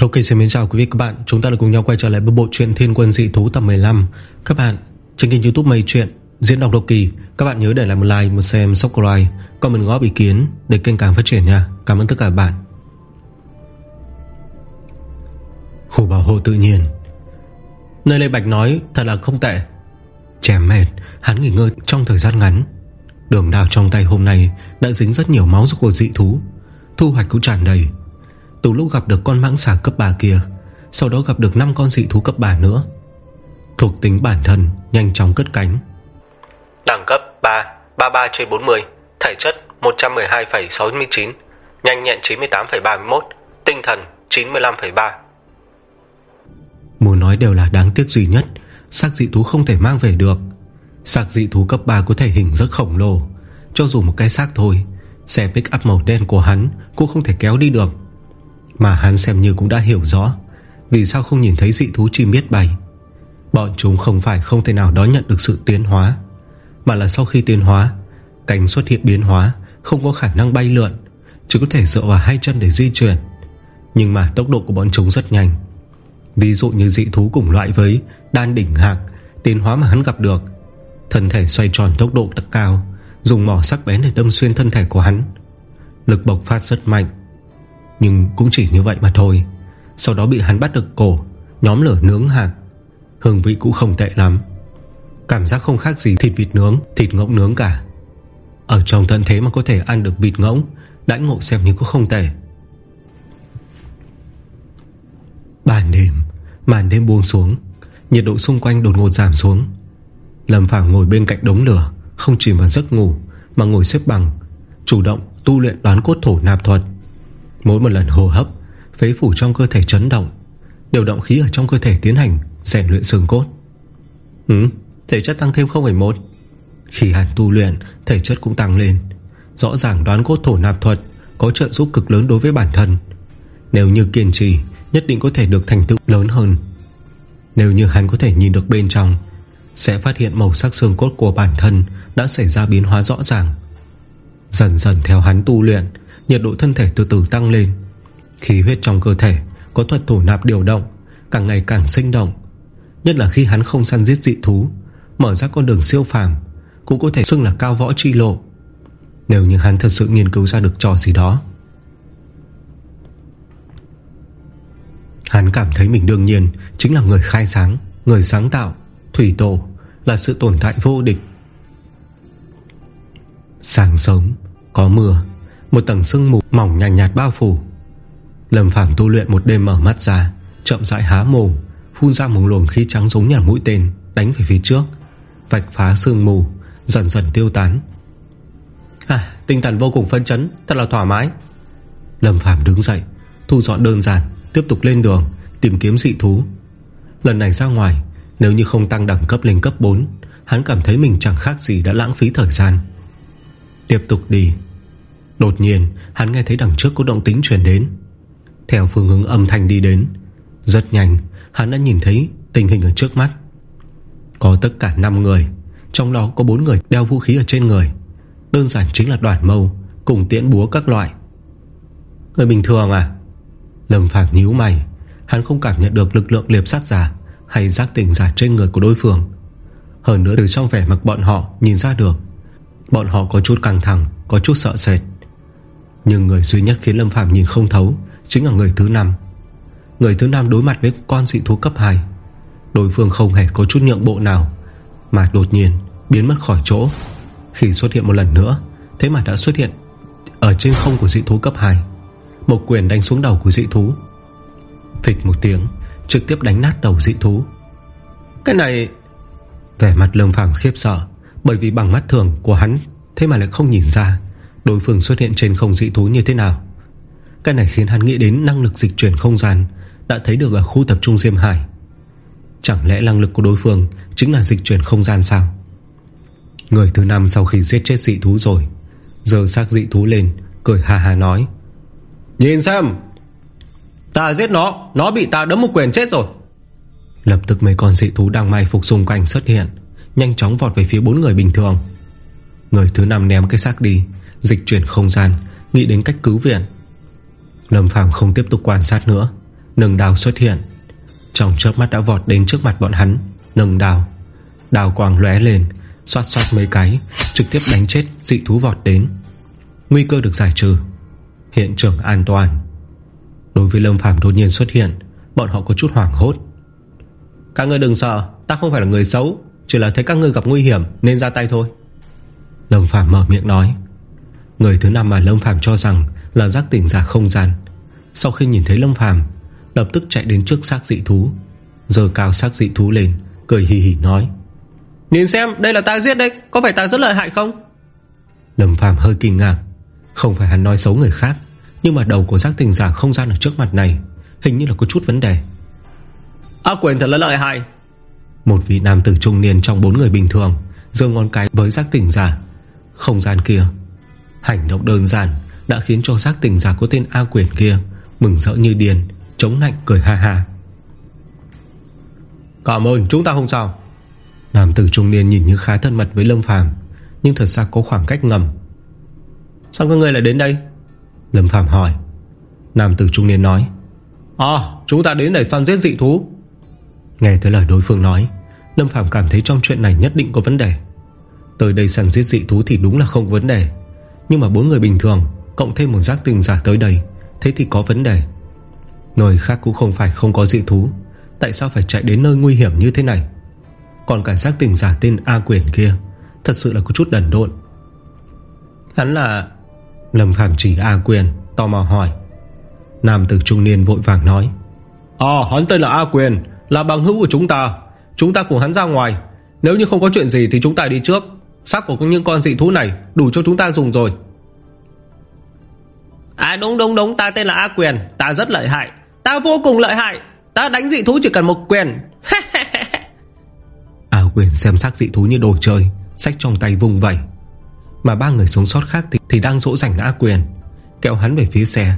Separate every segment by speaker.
Speaker 1: Ok xin mến chào quý vị các bạn. Chúng ta đã cùng nhau quay trở lại với bộ truyện Thiên quân dị thú tập 15 Các bạn trên kênh youtube Mây Chuyện Diễn đọc độc kỳ. Các bạn nhớ để lại một like, một xem, subscribe Comment góp ý kiến để kênh càng phát triển nha. Cảm ơn tất cả các bạn. Khu bảo hộ tự nhiên. Nơi Lê Bạch nói thật là không tệ. Trẻ mệt Hắn nghỉ ngơi trong thời gian ngắn. Đường đào trong tay hôm nay Đã dính rất nhiều máu của dị thú. Thu hoạch cũng tràn đầy từ lúc gặp được con mãng xà cấp 3 kia Sau đó gặp được 5 con dị thú cấp 3 nữa. Thuộc tính bản thân Nhanh chóng cất cánh.
Speaker 2: Đẳng cấp 3 33 trên 40 Thể chất 112,69 Nhanh nhẹn 98,31 Tinh thần 95,3
Speaker 1: Muốn nói đều là đáng tiếc duy nhất Xác dị thú không thể mang về được. Xác dị thú cấp 3 có thể hình rất khổng lồ Cho dù một cái xác thôi Xe pick up màu đen của hắn Cũng không thể kéo đi được mà hắn xem như cũng đã hiểu rõ. Vì sao không nhìn thấy dị thú chim biết bay? Bọn chúng không phải không thể nào đón nhận được sự tiến hóa, Mà là sau khi tiến hóa Cánh xuất hiện biến hóa, Không có khả năng bay lượn, Chỉ có thể dựa vào hai chân để di chuyển. Nhưng mà tốc độ của bọn chúng rất nhanh. Ví dụ như dị thú cùng loại với Đan đỉnh hạc, Tiến hóa mà hắn gặp được. Thân thể xoay tròn tốc độ thật cao, Dùng mỏ sắc bén để đâm xuyên thân thể của hắn. Lực bộc phát rất mạnh nhưng cũng chỉ như vậy mà thôi. Sau đó bị hắn bắt được cổ, Nhóm lửa nướng hạt. Hương vị cũng không tệ lắm. Cảm giác không khác gì thịt vịt nướng, Thịt ngỗng nướng cả. Ở trong thân thế mà có thể ăn được vịt ngỗng, Đãi ngộ xem như cũng không tệ. Bản đêm, Màn đêm buông xuống, Nhiệt độ xung quanh đột ngột giảm xuống. Lâm Phàm ngồi bên cạnh đống lửa, Không chỉ vào giấc ngủ, Mà ngồi xếp bằng, Chủ động tu luyện đoán cốt thổ nạp thuật. Mỗi một lần hô hấp Phế phủ trong cơ thể chấn động Điều động khí ở trong cơ thể tiến hành rèn luyện xương cốt. Ừ Thể chất tăng thêm 0,1 Khi hàn tu luyện Thể chất cũng tăng lên. Rõ ràng đoán cốt thổ nạp thuật Có trợ giúp cực lớn đối với bản thân. Nếu như kiên trì Nhất định có thể được thành tựu lớn hơn. Nếu như hắn có thể nhìn được bên trong Sẽ phát hiện màu sắc xương cốt của bản thân Đã xảy ra biến hóa rõ ràng. Dần dần theo hắn tu luyện Nhiệt độ thân thể từ từ tăng lên. Khí huyết trong cơ thể Có thuật thổ nạp điều động, Càng ngày càng sinh động. Nhất là khi hắn không săn giết dị thú, Mở ra con đường siêu phàm Cũng có thể xưng là cao võ chi lộ. Nếu như hắn thật sự nghiên cứu ra được trò gì đó, Hắn cảm thấy mình đương nhiên Chính là người khai sáng, Người sáng tạo, Thủy tổ, Là sự tồn tại vô địch. Sáng sớm, Có mưa một tầng sương mù mỏng nhàn nhạt, nhạt bao phủ. Lâm Phàm tu luyện một đêm mở mắt ra Chậm rãi há mồm Phun ra một luồng khí trắng giống như mũi tên Đánh về phía trước Vạch phá sương mù Dần dần tiêu tán. À, Tinh thần vô cùng phân chấn Thật là thoải mái. Lâm Phàm đứng dậy Thu dọn đơn giản Tiếp tục lên đường Tìm kiếm dị thú. Lần này ra ngoài Nếu như không tăng đẳng cấp lên cấp 4 Hắn cảm thấy mình chẳng khác gì đã lãng phí thời gian. Tiếp tục đi Đột nhiên, hắn nghe thấy đằng trước có động tính chuyển đến. Theo phương hướng âm thanh đi đến, Rất nhanh, Hắn đã nhìn thấy tình hình ở trước mắt. Có tất cả 5 người, Trong đó có 4 người đeo vũ khí ở trên người. Đơn giản chính là đoàn mâu, Cùng tiễn búa các loại. Người bình thường à? Lâm phạm nhíu mày, Hắn không cảm nhận được lực lượng liệp sát giả Hay giác tỉnh giả trên người của đối phương. Hơn nữa, từ trong vẻ mặt bọn họ Nhìn ra được, Bọn họ có chút căng thẳng, Có chút sợ sệt nhưng người duy nhất khiến Lâm Phàm nhìn không thấu Chính là người thứ năm. Người thứ năm đối mặt với con dị thú cấp 2 Đối phương không hề có chút nhượng bộ nào Mà đột nhiên Biến mất khỏi chỗ. Khi xuất hiện một lần nữa Thế mà đã xuất hiện Ở trên không của dị thú cấp 2 Một quyền đánh xuống đầu của dị thú. Phịch một tiếng Trực tiếp đánh nát đầu dị thú. Cái này Vẻ mặt lâm phàm khiếp sợ Bởi vì bằng mắt thường của hắn Thế mà lại không nhìn ra Đối phương xuất hiện trên không dị thú như thế nào? Cái này khiến hắn nghĩ đến năng lực dịch chuyển không gian Đã thấy được ở khu tập trung Diêm Hải. Chẳng lẽ năng lực của đối phương Chính là dịch chuyển không gian sao? Người thứ năm sau khi giết chết dị thú rồi, Giờ xác dị thú lên, Cười hà hà nói, Nhìn xem, Ta giết nó Nó bị ta đấm một quyền chết rồi. Lập tức mấy con dị thú đang mai phục xung quanh xuất hiện, Nhanh chóng vọt về phía bốn người bình thường. Người thứ năm ném cái xác đi Dịch chuyển không gian, Nghĩ đến cách cứu viện. Lâm Phàm không tiếp tục quan sát nữa, Nâng đào xuất hiện. Trong chớp mắt đã vọt đến trước mặt bọn hắn, Nâng đào Đào quang lóe lên, Xoát xoát mấy cái, Trực tiếp đánh chết dị thú vọt đến. Nguy cơ được giải trừ. Hiện trường an toàn. Đối với Lâm Phàm đột nhiên xuất hiện, Bọn họ có chút hoảng hốt. Các ngươi đừng sợ, Ta không phải là người xấu, Chỉ là thấy các ngươi gặp nguy hiểm nên ra tay thôi. Lâm Phàm mở miệng nói. Người thứ năm mà Lâm Phàm cho rằng Là giác tỉnh giả không gian. Sau khi nhìn thấy Lâm Phàm Lập tức chạy đến trước xác dị thú. Giờ cao xác dị thú lên Cười hì hì nói
Speaker 3: Nhìn xem đây là ta giết đấy Có phải ta rất lợi hại không?
Speaker 1: Lâm Phàm hơi kinh ngạc. Không phải hắn nói xấu người khác Nhưng mà đầu của giác tình giả không gian ở trước mặt này Hình như là có chút vấn đề.
Speaker 3: Ác quyền thật là lợi hại.
Speaker 1: Một vị nam tử trung niên trong bốn người bình thường giơ ngón cái với giác tỉnh giả. Không gian kia Hành động đơn giản Đã khiến cho giác tỉnh giả có tên A quyền kia Mừng rỡ như điên Chống nạnh cười ha ha.
Speaker 3: Cảm ơn chúng ta không sao.
Speaker 1: Nam tử trung niên nhìn như khá thân mật với Lâm Phàm Nhưng thật ra có khoảng cách ngầm.
Speaker 3: Sao các người lại đến đây?
Speaker 1: Lâm Phàm hỏi. Nam tử trung niên nói.
Speaker 3: À chúng ta đến để săn giết dị thú.
Speaker 1: Nghe tới lời đối phương nói Lâm Phàm cảm thấy trong chuyện này nhất định có vấn đề. Tới đây săn giết dị thú thì đúng là không vấn đề nhưng mà bốn người bình thường Cộng thêm một giác tình giả tới đây Thế thì có vấn đề. Nơi khác cũng không phải không có dị thú Tại sao phải chạy đến nơi nguy hiểm như thế này? Còn cả giác tình giả tên A Quyền kia Thật sự là có chút đần độn.
Speaker 3: Hắn là
Speaker 1: Lâm Phàm chỉ A Quyền Tò mò hỏi. Nam tử trung niên vội vàng nói
Speaker 3: "À, hắn tên là A Quyền Là bằng hữu của chúng ta. Chúng ta cùng hắn ra ngoài. Nếu như không có chuyện gì thì chúng ta đi trước. Xác của những con dị thú này đủ cho chúng ta dùng rồi. À đúng đúng đúng Ta tên là A Quyền Ta rất lợi hại. Ta vô cùng lợi hại. Ta đánh dị thú chỉ cần một quyền.
Speaker 1: A Quyền xem xác dị thú như đồ chơi Sách trong tay vùng vẩy. Mà ba người sống sót khác thì, thì đang dỗ dành A Quyền Kéo hắn về phía xe.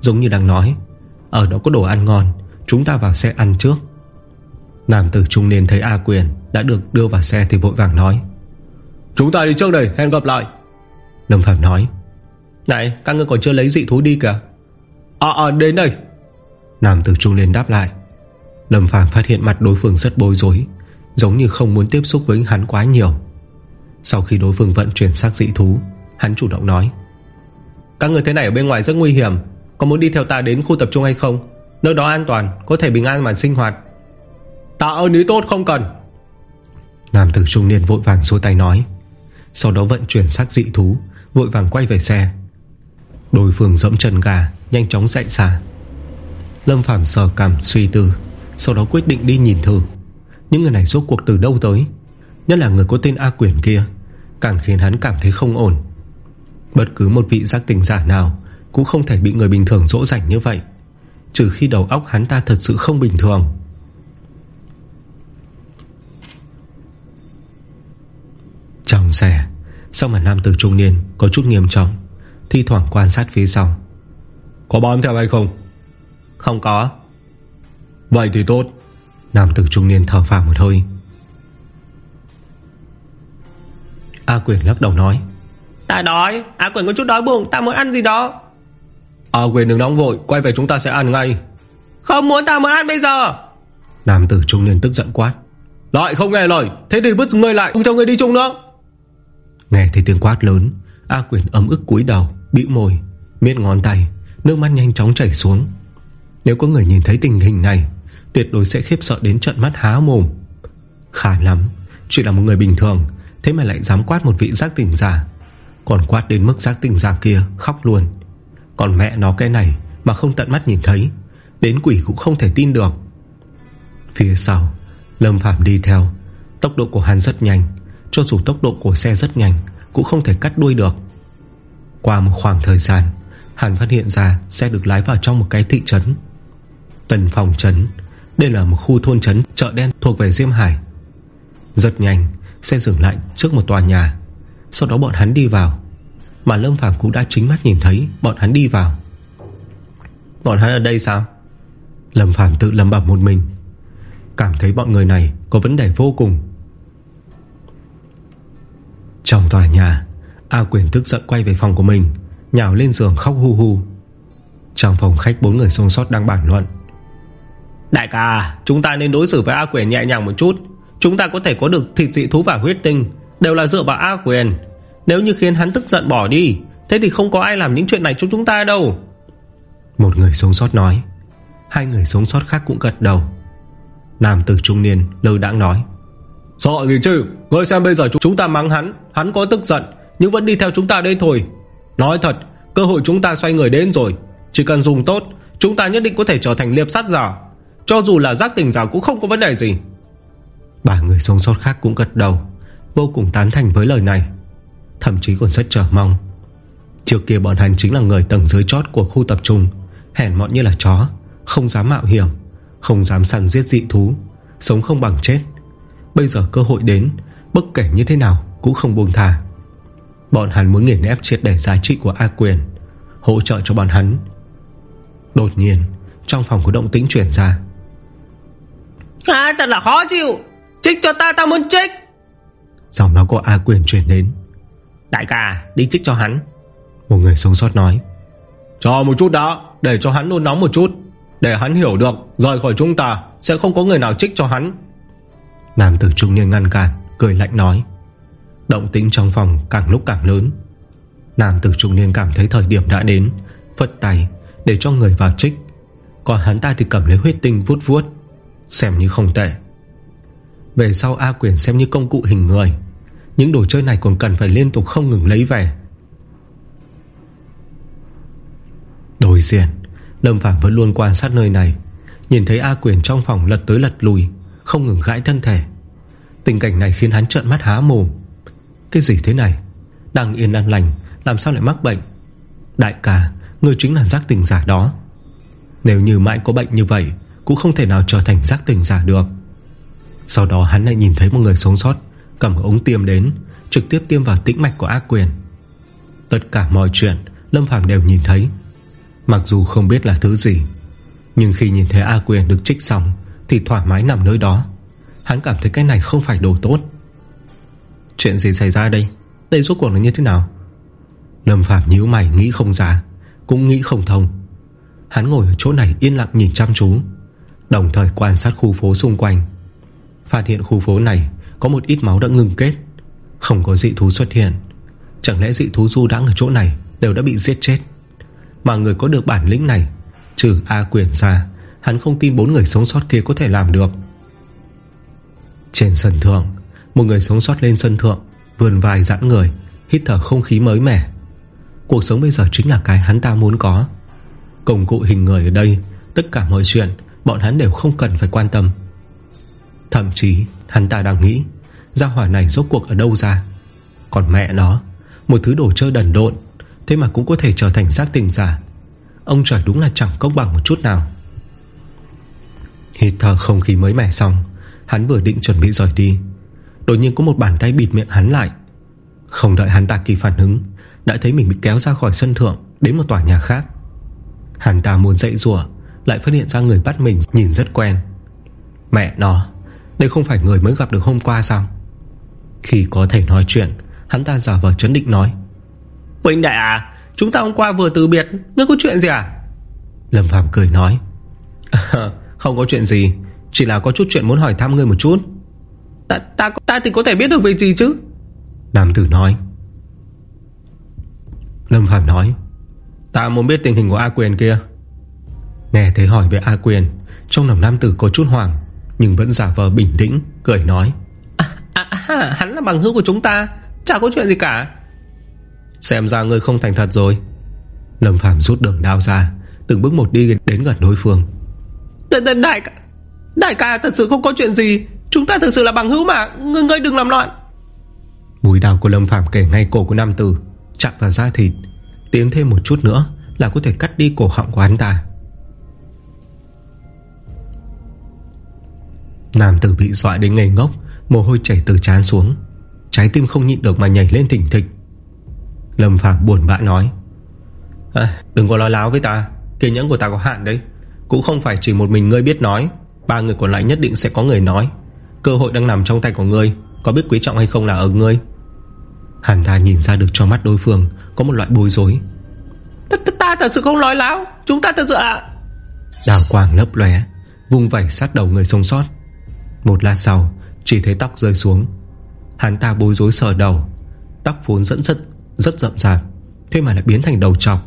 Speaker 1: Giống như đang nói Ở đó có đồ ăn ngon Chúng ta vào xe ăn trước. Nam tử trung niên thấy A Quyền Đã được đưa vào xe thì vội vàng nói
Speaker 3: Chúng ta đi trước đây hẹn gặp lại.
Speaker 1: Lâm Phạm nói.
Speaker 3: Này các ngươi còn chưa lấy dị thú đi kìa. À à đến đây.
Speaker 1: Nam tử trung niên đáp lại. Lâm Phạm phát hiện mặt đối phương rất bối rối Giống như không muốn tiếp xúc với hắn quá nhiều. Sau khi đối phương vận chuyển xác dị thú Hắn chủ động nói.
Speaker 3: Các người thế này ở bên ngoài rất nguy hiểm. Có muốn đi theo ta đến khu tập trung hay không? Nơi đó an toàn Có thể bình an mà sinh hoạt. Tạ ơn ý tốt không cần.
Speaker 1: Nam tử trung niên vội vàng xua tay nói sau đó vận chuyển xác dị thú, Vội vàng quay về xe. Đối phương dẫm chân gà, Nhanh chóng chạy xa. Lâm Phàm sờ cảm suy tư, Sau đó quyết định đi nhìn thử. Những người này rốt cuộc từ đâu tới? Nhất là người có tên A Quyền kia, Càng khiến hắn cảm thấy không ổn. Bất cứ một vị giác tình giả nào Cũng không thể bị người bình thường dỗ dành như vậy, Trừ khi đầu óc hắn ta thật sự không bình thường. Trong xe. Sau mà nam tử trung niên Có chút nghiêm trọng Thi thoảng quan sát phía sau.
Speaker 3: Có bám theo hay không?
Speaker 1: Không có.
Speaker 3: Vậy thì tốt.
Speaker 1: Nam tử trung niên thở phào một hơi. A quyền lắc đầu nói.
Speaker 3: Ta đói. A quyền có chút đói bụng. Ta muốn ăn gì đó. A quyền đừng nóng vội. Quay về chúng ta sẽ ăn ngay. Không muốn ta muốn ăn bây giờ.
Speaker 1: Nam tử trung niên tức giận quát.
Speaker 3: Lại không nghe lời. Thế thì vứt người lại. Không cho người đi chung nữa
Speaker 1: Nghe thấy tiếng quát lớn, A quyền ấm ức cúi đầu, Bĩu môi, Miết ngón tay, Nước mắt nhanh chóng chảy xuống. Nếu có người nhìn thấy tình hình này, Tuyệt đối sẽ khiếp sợ đến trận mắt há mồm. Khả lắm, Chỉ là một người bình thường, Thế mà lại dám quát một vị giác tỉnh giả. Còn quát đến mức giác tỉnh giả kia, Khóc luôn. Còn mẹ nó cái này, Mà không tận mắt nhìn thấy, Đến quỷ cũng không thể tin được. Phía sau, Lâm Phạm đi theo. Tốc độ của hắn rất nhanh cho dù tốc độ của xe rất nhanh, Cũng không thể cắt đuôi được. Qua một khoảng thời gian, Hắn phát hiện ra xe được lái vào trong một cái thị trấn, Tần phòng trấn. Đây là một khu thôn trấn chợ đen thuộc về Diêm Hải. Rất nhanh, Xe dừng lại trước một tòa nhà. Sau đó bọn hắn đi vào. Mà Lâm Phàm cũng đã chính mắt nhìn thấy Bọn hắn đi vào.
Speaker 3: Bọn hắn ở đây sao?
Speaker 1: Lâm Phàm tự lầm bẩm một mình. Cảm thấy bọn người này có vấn đề vô cùng. Trong tòa nhà A Quyền tức giận quay về phòng của mình Nhào lên giường khóc hu hu. Trong phòng khách bốn người sống sót đang bàn luận.
Speaker 3: Đại ca Chúng ta nên đối xử với A quyền nhẹ nhàng một chút. Chúng ta có thể có được thịt dị thú và huyết tinh Đều là dựa vào A quyền. Nếu như khiến hắn tức giận bỏ đi Thế thì không có ai làm những chuyện này cho chúng ta đâu.
Speaker 1: Một người sống sót nói. Hai người sống sót khác cũng gật đầu. Nam tử trung niên lơ đãng nói
Speaker 3: Sợ gì chứ? Ngươi xem bây giờ chúng ta mắng hắn. Hắn có tức giận, Nhưng vẫn đi theo chúng ta đây thôi. Nói thật, Cơ hội chúng ta xoay người đến rồi. Chỉ cần dùng tốt, Chúng ta nhất định có thể trở thành liệp sát giả. Cho dù là giác tỉnh giả cũng không có vấn đề gì.
Speaker 1: Ba người sống sót khác cũng gật đầu, Vô cùng tán thành với lời này. Thậm chí còn rất chờ mong. Trước kia bọn hắn chính là người tầng dưới chót Của khu tập trung. Hèn mọn như là chó, Không dám mạo hiểm, Không dám săn giết dị thú, Sống không bằng chết. Bây giờ cơ hội đến Bất kể như thế nào cũng không buông thà Bọn hắn muốn nghiền ép triệt để giá trị của A quyền Hỗ trợ cho bọn hắn. Đột nhiên Trong phòng có động tĩnh chuyển ra.
Speaker 3: À thật là khó chịu. Trích cho ta ta muốn trích.
Speaker 1: Giọng nói của A quyền chuyển đến.
Speaker 3: Đại ca đi trích cho hắn.
Speaker 1: Một người sống sót nói.
Speaker 3: Cho một chút đã Để cho hắn nôn nóng một chút. Để hắn hiểu được Rời khỏi chúng ta Sẽ không có người nào trích cho hắn
Speaker 1: Nam tử trung niên ngăn cản, Cười lạnh nói. Động tĩnh trong phòng càng lúc càng lớn. Nam tử trung niên cảm thấy thời điểm đã đến. Phật tay, để cho người vào trích. Còn hắn ta thì cầm lấy huyết tinh vuốt vuốt, Xem như không tệ. Về sau A quyền xem như công cụ hình người. Những đồ chơi này còn cần phải liên tục không ngừng lấy về. Đối diện, Lâm Phạm vẫn luôn quan sát nơi này. Nhìn thấy A quyền trong phòng lật tới lật lùi không ngừng gãi thân thể. Tình cảnh này khiến hắn trợn mắt há mồm. Cái gì thế này? Đang yên an lành, Làm sao lại mắc bệnh? Đại ca Người chính là giác tình giả đó. Nếu như mãi có bệnh như vậy, Cũng không thể nào trở thành giác tình giả được. Sau đó hắn lại nhìn thấy một người sống sót, Cầm ống tiêm đến, Trực tiếp tiêm vào tĩnh mạch của ác quyền. Tất cả mọi chuyện, Lâm Phàm đều nhìn thấy. Mặc dù không biết là thứ gì, Nhưng khi nhìn thấy A quyền được trích xong thì thoải mái nằm nơi đó. Hắn cảm thấy cái này không phải đồ tốt. Chuyện gì xảy ra đây? Đây rốt cuộc là như thế nào? Lâm Phạm nhíu mày, nghĩ không ra, Cũng nghĩ không thông. Hắn ngồi ở chỗ này yên lặng nhìn chăm chú, Đồng thời quan sát khu phố xung quanh. Phát hiện khu phố này Có một ít máu đã ngừng kết, Không có dị thú xuất hiện. Chẳng lẽ dị thú du đãng ở chỗ này Đều đã bị giết chết? Mà người có được bản lĩnh này, Trừ A quyền ra Hắn không tin bốn người sống sót kia có thể làm được. Trên sân thượng, Một người sống sót lên sân thượng Vườn vai giãn người, Hít thở không khí mới mẻ. Cuộc sống bây giờ chính là cái hắn ta muốn có. Công cụ hình người ở đây, Tất cả mọi chuyện, Bọn hắn đều không cần phải quan tâm. Thậm chí, hắn ta đang nghĩ, Gia hỏa này rốt cuộc ở đâu ra? Còn mẹ nó, Một thứ đồ chơi đần độn, Thế mà cũng có thể trở thành giác tình giả. Ông trời đúng là chẳng công bằng một chút nào. Hít thở không khí mới mẻ xong Hắn vừa định chuẩn bị rời đi. Đột nhiên có một bàn tay bịt miệng hắn lại. Không đợi hắn ta kỳ phản ứng Đã thấy mình bị kéo ra khỏi sân thượng Đến một tòa nhà khác. Hắn ta muốn dậy rùa Lại phát hiện ra người bắt mình nhìn rất quen. Mẹ nó Đây không phải người mới gặp được hôm qua sao? Khi có thể nói chuyện Hắn ta giả vờ chấn định nói.
Speaker 3: Huynh đại à Chúng ta hôm qua vừa từ biệt Ngươi có chuyện gì à?
Speaker 1: Lâm Phạm cười nói Không có chuyện gì Chỉ là có chút chuyện muốn hỏi thăm ngươi một chút.
Speaker 3: Ta, ta, ta thì có thể biết được về gì chứ?
Speaker 1: Nam tử nói. Lâm Phạm nói. Ta muốn biết tình hình của A Quyền kia. Nghe thấy hỏi về A Quyền Trong lòng nam tử có chút hoảng Nhưng vẫn giả vờ bình tĩnh Cười nói.
Speaker 3: À, à, à, Hắn là bằng hữu của chúng ta Chả có chuyện gì cả.
Speaker 1: Xem ra ngươi không thành thật rồi. Lâm Phạm rút đường đao ra Từng bước một đi đến gần đối phương
Speaker 3: Đại ca Đại ca thật sự không có chuyện gì. Chúng ta thật sự là bằng hữu mà. Ngươi, ngươi đừng làm loạn.
Speaker 1: Bùi đào của Lâm Phạm kể ngay cổ của nam tử. Chạm vào da thịt. Tiến thêm một chút nữa là có thể cắt đi cổ họng của hắn ta. Nam tử bị dọa đến ngây ngốc Mồ hôi chảy từ trán xuống. Trái tim không nhịn được mà nhảy lên thỉnh thịch. Lâm Phạm buồn bã nói à, Đừng có nói láo với ta. Kiên nhẫn của ta có hạn đấy. Cũng không phải chỉ một mình ngươi biết nói. Ba người còn lại nhất định sẽ có người nói. Cơ hội đang nằm trong tay của ngươi Có biết quý trọng hay không là ở ngươi? Hàn ta nhìn ra được cho mắt đối phương Có một loại bối rối.
Speaker 3: Ta, ta, ta thật sự không nói láo. Chúng ta thật sự ạ.
Speaker 1: Đào quang lấp lóe Vung vẩy sát đầu người sống sót. Một lát sau Chỉ thấy tóc rơi xuống. Hắn ta bối rối sờ đầu. Tóc vốn dẫn rất rất rậm rạp Thế mà lại biến thành đầu trọc.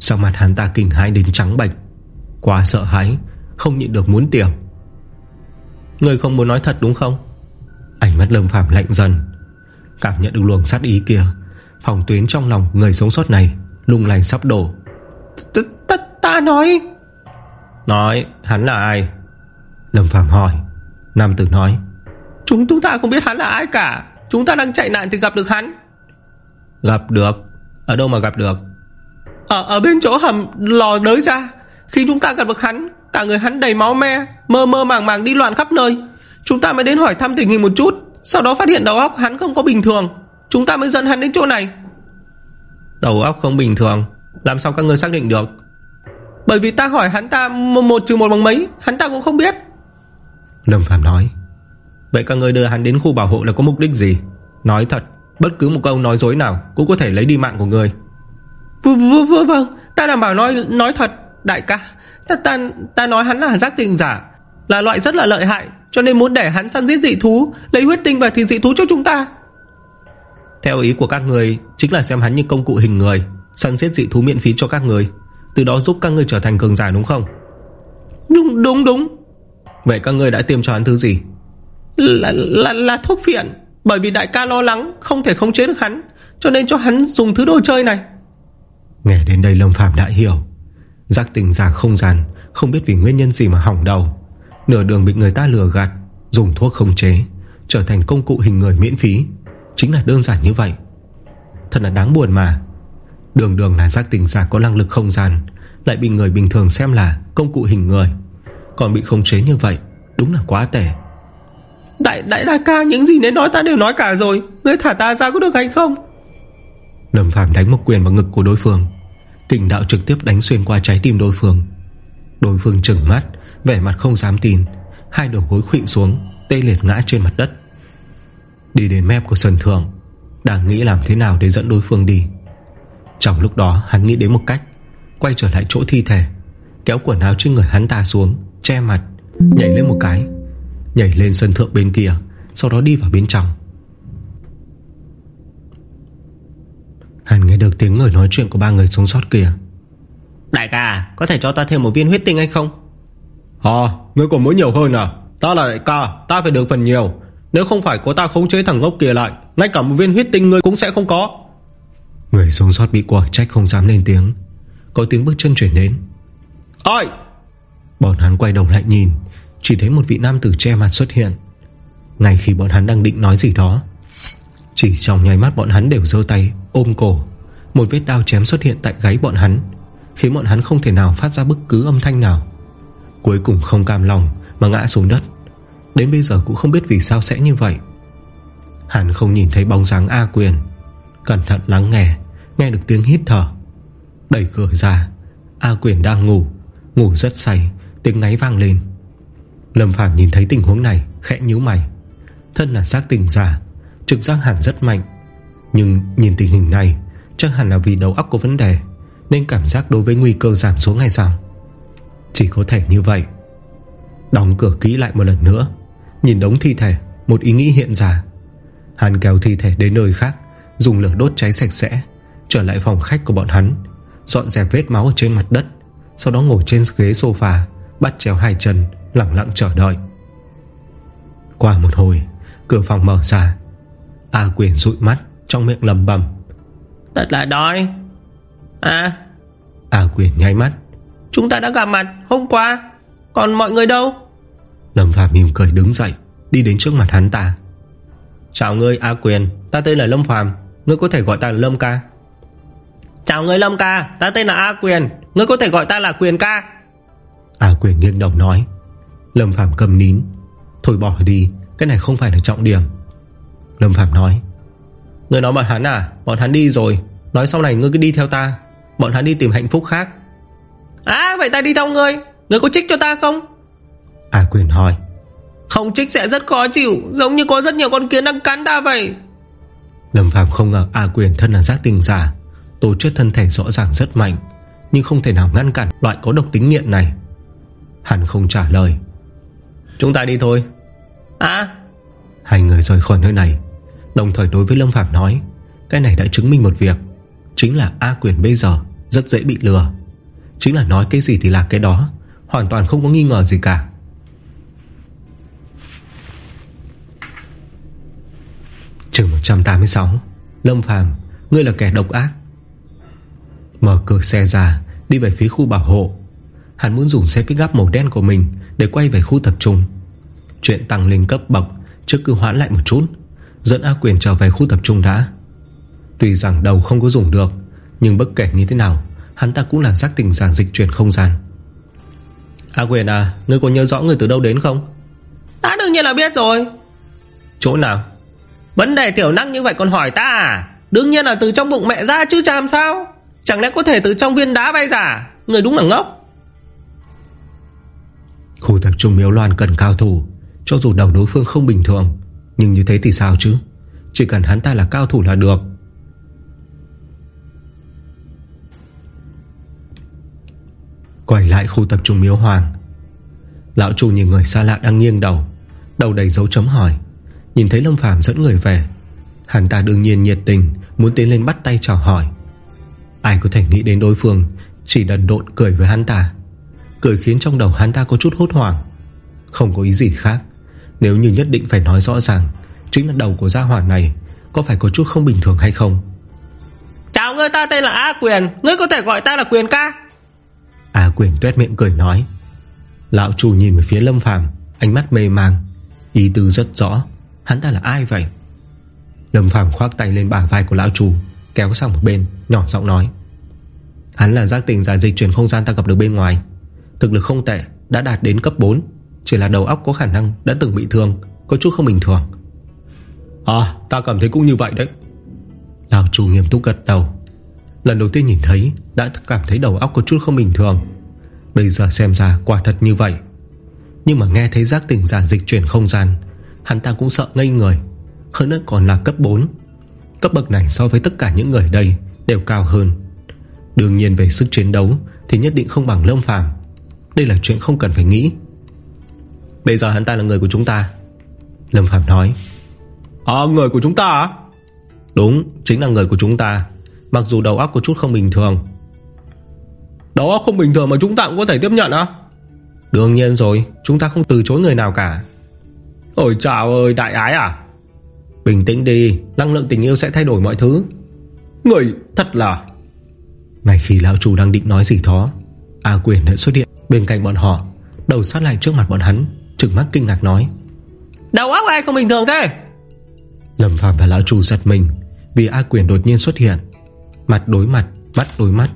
Speaker 1: Sau mặt hắn ta kinh hãi đến trắng bệch Quá sợ hãi Không nhịn được muốn tiểu
Speaker 3: Người không muốn nói thật đúng không?
Speaker 1: Ánh mắt lâm phạm lạnh dần. Cảm nhận được luồng sát ý kia Phòng tuyến trong lòng người sống sót này Lung lành sắp đổ.
Speaker 3: Ta nói.
Speaker 1: Nói hắn là ai? Lâm Phạm hỏi. Nam tử nói.
Speaker 3: Chúng chúng ta không biết hắn là ai cả. Chúng ta đang chạy nạn thì gặp được hắn.
Speaker 1: Gặp được? Ở đâu mà gặp được?
Speaker 3: Ở, ở bên chỗ hầm lò đới ra Khi chúng ta gặp được hắn Cả người hắn đầy máu me Mơ mơ màng màng đi loạn khắp nơi. Chúng ta mới đến hỏi thăm tình hình một chút Sau đó phát hiện đầu óc hắn không có bình thường. Chúng ta mới dẫn hắn đến chỗ này.
Speaker 1: Đầu óc không bình thường Làm sao các ngươi xác định được?
Speaker 3: Bởi vì ta hỏi hắn ta một trừ một bằng mấy Hắn ta cũng không biết.
Speaker 1: Lâm Phạm nói Vậy các ngươi đưa hắn đến khu bảo hộ là có mục đích gì? Nói thật Bất cứ một câu nói dối nào Cũng có thể lấy đi mạng của người
Speaker 3: Vâng vâng vâng Ta đảm bảo nói nói thật Đại ca ta, ta, ta nói hắn là giác tình giả Là loại rất là lợi hại Cho nên muốn để hắn săn giết dị thú Lấy huyết tinh và thịt dị thú cho chúng ta.
Speaker 1: Theo ý của các người Chính là xem hắn như công cụ hình người Săn giết dị thú miễn phí cho các người Từ đó giúp các người trở thành cường giả đúng không?
Speaker 3: Đúng đúng đúng.
Speaker 1: Vậy các người đã tiêm cho hắn thứ gì?
Speaker 3: Là, là, là thuốc phiện Bởi vì đại ca lo lắng Không thể khống chế được hắn Cho nên cho hắn dùng thứ đồ chơi này.
Speaker 1: Nghe đến đây Lâm Phạm đã hiểu Giác tình giả không gian Không biết vì nguyên nhân gì mà hỏng đầu. Nửa đường bị người ta lừa gạt Dùng thuốc không chế Trở thành công cụ hình người miễn phí. Chính là đơn giản như vậy. Thật là đáng buồn mà. Đường đường là giác tình giả có năng lực không gian Lại bị người bình thường xem là công cụ hình người. Còn bị không chế như vậy Đúng là quá tệ.
Speaker 3: Đại đại đại ca những gì nên nói ta đều nói cả rồi. Ngươi thả ta ra có được hay không?
Speaker 1: Lâm Phàm đánh một quyền vào ngực của đối phương Kình đạo trực tiếp đánh xuyên qua trái tim đối phương. Đối phương trừng mắt, Vẻ mặt không dám tin. Hai đầu gối khụy xuống, Tê liệt ngã trên mặt đất. Đi đến mép của sân thượng, Đang nghĩ làm thế nào để dẫn đối phương đi. Trong lúc đó, hắn nghĩ đến một cách, Quay trở lại chỗ thi thể, Kéo quần áo trên người hắn ta xuống, Che mặt, Nhảy lên một cái, Nhảy lên sân thượng bên kia, Sau đó đi vào bên trong. Hắn nghe được tiếng người nói chuyện của ba người sống sót kia
Speaker 3: Đại ca Có thể cho ta thêm một viên huyết tinh hay không?
Speaker 1: Hò Ngươi còn muốn nhiều hơn à? Ta là đại ca Ta phải được phần nhiều. Nếu không phải có ta khống chế thằng ngốc kia lại Ngay cả một viên huyết tinh ngươi cũng sẽ không có. Người sống sót bị quả trách không dám lên tiếng. Có tiếng bước chân chuyển đến.
Speaker 3: Ôi
Speaker 1: Bọn hắn quay đầu lại nhìn Chỉ thấy một vị nam tử che mặt xuất hiện. Ngay khi bọn hắn đang định nói gì đó chỉ trong nháy mắt bọn hắn đều dơ tay, Ôm cổ. Một vết đao chém xuất hiện tại gáy bọn hắn, Khiến bọn hắn không thể nào phát ra bất cứ âm thanh nào. Cuối cùng không cam lòng Mà ngã xuống đất. Đến bây giờ cũng không biết vì sao sẽ như vậy. Hắn không nhìn thấy bóng dáng A Quyền. Cẩn thận lắng nghe Nghe được tiếng hít thở. Đẩy cửa ra, A Quyền đang ngủ. Ngủ rất say, Tiếng ngáy vang lên. Lâm Phàm nhìn thấy tình huống này, Khẽ nhíu mày. Thân là giác tình giả Trực giác hẳn rất mạnh. Nhưng nhìn tình hình này, Chắc hẳn là vì đầu óc có vấn đề, Nên cảm giác đối với nguy cơ giảm xuống ngay sao? Chỉ có thể như vậy. Đóng cửa kỹ lại một lần nữa, Nhìn đống thi thể, Một ý nghĩ hiện ra. Hàn kéo thi thể đến nơi khác, Dùng lửa đốt cháy sạch sẽ, Trở lại phòng khách của bọn hắn, Dọn dẹp vết máu ở trên mặt đất, Sau đó ngồi trên ghế sofa, Bắt chéo hai chân lặng lặng chờ đợi. Qua một hồi, Cửa phòng mở ra. A quyền rụi mắt Trong miệng lầm bầm.
Speaker 3: Thật là đói. À.
Speaker 1: A quyền nháy mắt.
Speaker 3: Chúng ta đã gặp mặt hôm qua. Còn mọi người đâu?
Speaker 1: Lâm Phạm mỉm cười đứng dậy Đi đến trước mặt hắn ta. Chào ngươi A Quyền. Ta tên là Lâm Phạm. Ngươi có thể gọi ta là Lâm Ca.
Speaker 3: Chào ngươi Lâm Ca. Ta tên là A Quyền. Ngươi có thể gọi ta là Quyền Ca.
Speaker 1: A Quyền nghiêng đầu nói. Lâm Phạm cầm nín. Thôi bỏ đi Cái này không phải là trọng điểm Lâm Phạm nói. Ngươi nói bọn hắn à? Bọn hắn đi rồi. Nói sau này ngươi cứ đi theo ta. Bọn hắn đi tìm hạnh phúc khác.
Speaker 3: À vậy ta đi theo ngươi. Ngươi có trích cho ta không?
Speaker 1: A Quyền hỏi.
Speaker 3: Không trích sẽ rất khó chịu. Giống như có rất nhiều con kiến đang cắn ta vậy.
Speaker 1: Lâm Phạm không ngờ A Quyền thân là giác tình giả. Tố chất thân thể rõ ràng rất mạnh Nhưng không thể nào ngăn cản loại có độc tính nghiện này. Hắn không trả lời.
Speaker 3: Chúng ta đi thôi. À?
Speaker 1: Hai người rời khỏi nơi này Đồng thời đối với Lâm Phạm nói, Cái này đã chứng minh một việc, Chính là A quyền bây giờ Rất dễ bị lừa. Chính là nói cái gì thì là cái đó, Hoàn toàn không có nghi ngờ gì cả. Trường 186 Lâm Phàm, Ngươi là kẻ độc ác. Mở cửa xe ra, Đi về phía khu bảo hộ. Hắn muốn dùng xe pick up màu đen của mình Để quay về khu tập trung. Chuyện tăng lên cấp bậc, Trước cứ hoãn lại một chút Dẫn A Quyền trở về khu tập trung đã. Tuy rằng đầu không có dùng được Nhưng bất kể như thế nào Hắn ta cũng là giác tình giảng dịch chuyển không gian. A Quyền à Ngươi có nhớ rõ người từ đâu đến không?
Speaker 3: Ta đương nhiên là biết rồi.
Speaker 1: Chỗ nào?
Speaker 3: Vấn đề tiểu năng như vậy còn hỏi ta à? Đương nhiên là từ trong bụng mẹ ra chứ làm sao. Chẳng lẽ có thể từ trong viên đá bay ra? Người đúng là ngốc.
Speaker 1: Khu tập trung miếu loan cần cao thủ Cho dù đầu đối phương không bình thường nhưng như thế thì sao chứ? Chỉ cần hắn ta là cao thủ là được. Quay lại khu tập trung miếu hoàng. Lão chủ nhìn người xa lạ đang nghiêng đầu Đầu đầy dấu chấm hỏi. Nhìn thấy Lâm Phàm dẫn người về, Hắn ta đương nhiên nhiệt tình, Muốn tiến lên bắt tay chào hỏi. Ai có thể nghĩ đến đối phương, Chỉ đần độn cười với hắn ta. Cười khiến trong đầu hắn ta có chút hốt hoảng. Không có ý gì khác. Nếu như nhất định phải nói rõ ràng Chính là đầu của gia hỏa này Có phải có chút không bình thường hay không?
Speaker 3: Chào ngươi ta tên là A Quyền. Ngươi có thể gọi ta là Quyền ca.
Speaker 1: A Quyền tuét miệng cười nói. Lão chủ nhìn về phía Lâm Phàm Ánh mắt mê mang Ý tư rất rõ. Hắn ta là ai vậy? Lâm Phàm khoác tay lên bả vai của lão chủ Kéo sang một bên Nhỏ giọng nói. Hắn là giác tình giả dịch chuyển không gian ta gặp được bên ngoài. Thực lực không tệ Đã đạt đến cấp 4 chỉ là đầu óc có khả năng đã từng bị thương, Có chút không bình thường. À ta cảm thấy cũng như vậy đấy. Lão chủ nghiêm túc gật đầu. Lần đầu tiên nhìn thấy, Đã cảm thấy đầu óc có chút không bình thường. Bây giờ xem ra quả thật như vậy. Nhưng mà nghe thấy giác tỉnh giả dịch chuyển không gian, Hắn ta cũng sợ ngây người. Hơn nữa còn là cấp 4 Cấp bậc này so với tất cả những người đây Đều cao hơn. Đương nhiên về sức chiến đấu Thì nhất định không bằng Lâm Phàm. Đây là chuyện không cần phải nghĩ. Bây giờ hắn ta là người của chúng ta. Lâm Phàm nói. À người của chúng ta á? Đúng chính là người của chúng ta. Mặc dù đầu óc có chút không bình thường. Đầu óc không bình thường mà chúng ta cũng có thể tiếp nhận á? Đương nhiên rồi Chúng ta không từ chối người nào cả. Ôi chào ơi đại ái à? Bình tĩnh đi Năng lượng tình yêu sẽ thay đổi mọi thứ. Người thật là. Ngay khi lão chủ đang định nói gì đó A quyền đã xuất hiện bên cạnh bọn họ Đầu sát lại trước mặt bọn hắn Trừng mắt kinh ngạc nói
Speaker 3: Đầu óc ai không bình thường thế?
Speaker 1: Lâm Phạm và lão chủ giật mình Vì A quyền đột nhiên xuất hiện Mặt đối mặt, mắt đối mắt.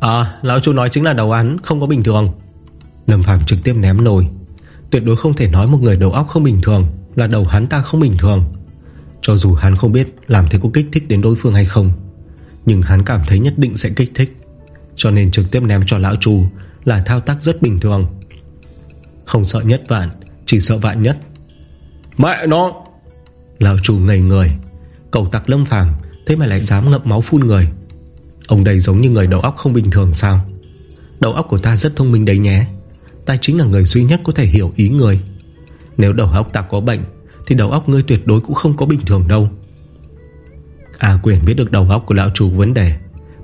Speaker 1: À lão chủ nói chính là đầu hắn Không có bình thường. Lâm Phạm trực tiếp ném nồi. Tuyệt đối không thể nói một người đầu óc không bình thường Là đầu hắn ta không bình thường. Cho dù hắn không biết làm thế có kích thích đến đối phương hay không Nhưng hắn cảm thấy nhất định sẽ kích thích. Cho nên trực tiếp ném cho lão chu Là thao tác rất bình thường không sợ nhất vạn, Chỉ sợ vạn nhất. Mẹ nó! Lão chủ ngây người. Cầu tặc lâm phàm, Thế mà lại dám ngậm máu phun người. Ông đây giống như người đầu óc không bình thường sao? Đầu óc của ta rất thông minh đấy nhé. Ta chính là người duy nhất có thể hiểu ý người. Nếu đầu óc ta có bệnh, Thì đầu óc ngươi tuyệt đối cũng không có bình thường đâu. A quyền biết được đầu óc của lão chủ vấn đề,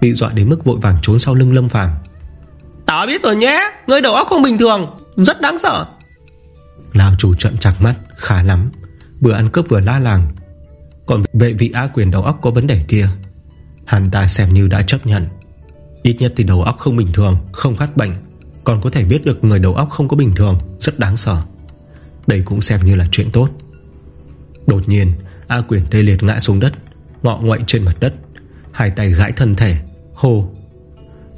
Speaker 1: Bị dọa đến mức vội vàng trốn sau lưng lâm phàm.
Speaker 3: Tao biết rồi nhé, Ngươi đầu óc không bình thường. Rất đáng sợ.
Speaker 1: Lão chủ trận chặt mắt khá lắm. Vừa ăn cướp vừa la làng. Còn vệ vị A quyền đầu óc có vấn đề kia. Hắn ta xem như đã chấp nhận. Ít nhất thì đầu óc không bình thường Không phát bệnh. Còn có thể biết được người đầu óc không có bình thường Rất đáng sợ. Đây cũng xem như là chuyện tốt. Đột nhiên A quyền tê liệt ngã xuống đất Ngọ ngoậy trên mặt đất. Hai tay gãi thân thể Hô.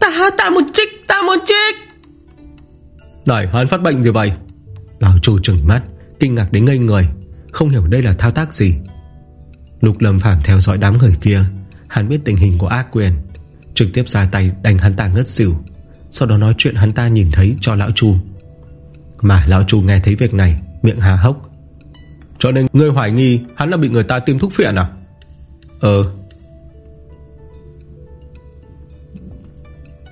Speaker 3: Ta ta một trích Ta một trích
Speaker 1: này hắn phát bệnh gì vậy Lão chủ trừng mắt, Kinh ngạc đến ngây người. Không hiểu đây là thao tác gì. Lục lâm phàm theo dõi đám người kia. Hắn biết tình hình của ác quyền. Trực tiếp ra tay đánh hắn ta ngất xỉu. Sau đó nói chuyện hắn ta nhìn thấy cho lão chu. Mà lão chu nghe thấy việc này, Miệng hà hốc. Cho nên ngươi hoài nghi hắn là bị người ta tiêm thuốc phiện à? Ờ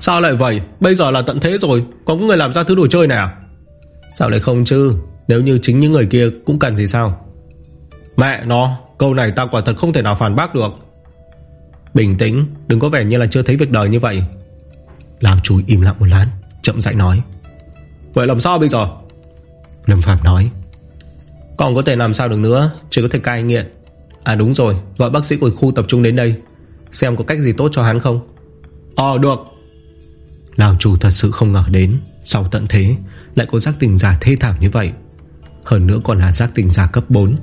Speaker 3: Sao lại vậy? Bây giờ là tận thế rồi Còn có người làm ra thứ đồ chơi này à? Sao lại không chứ? Nếu như chính những người kia cũng cần thì sao? Mẹ nó, Câu này ta quả thật không thể nào phản bác được. Bình tĩnh, Đừng có vẻ như là chưa thấy việc đời như vậy.
Speaker 1: Lão chú im lặng một lát, Chậm rãi nói.
Speaker 3: Vậy làm sao bây giờ?
Speaker 1: Lâm Phạm nói.
Speaker 3: Còn có thể làm sao được nữa, Chỉ có thể cai nghiện. À đúng rồi, Gọi bác sĩ của khu tập trung đến đây, Xem có cách gì tốt cho hắn không? Ờ được.
Speaker 1: Làng chủ thật sự không ngờ đến, Sau tận thế, Lại có giác tình giả thê thảm như vậy. Hơn nữa còn là giác tình giả cấp 4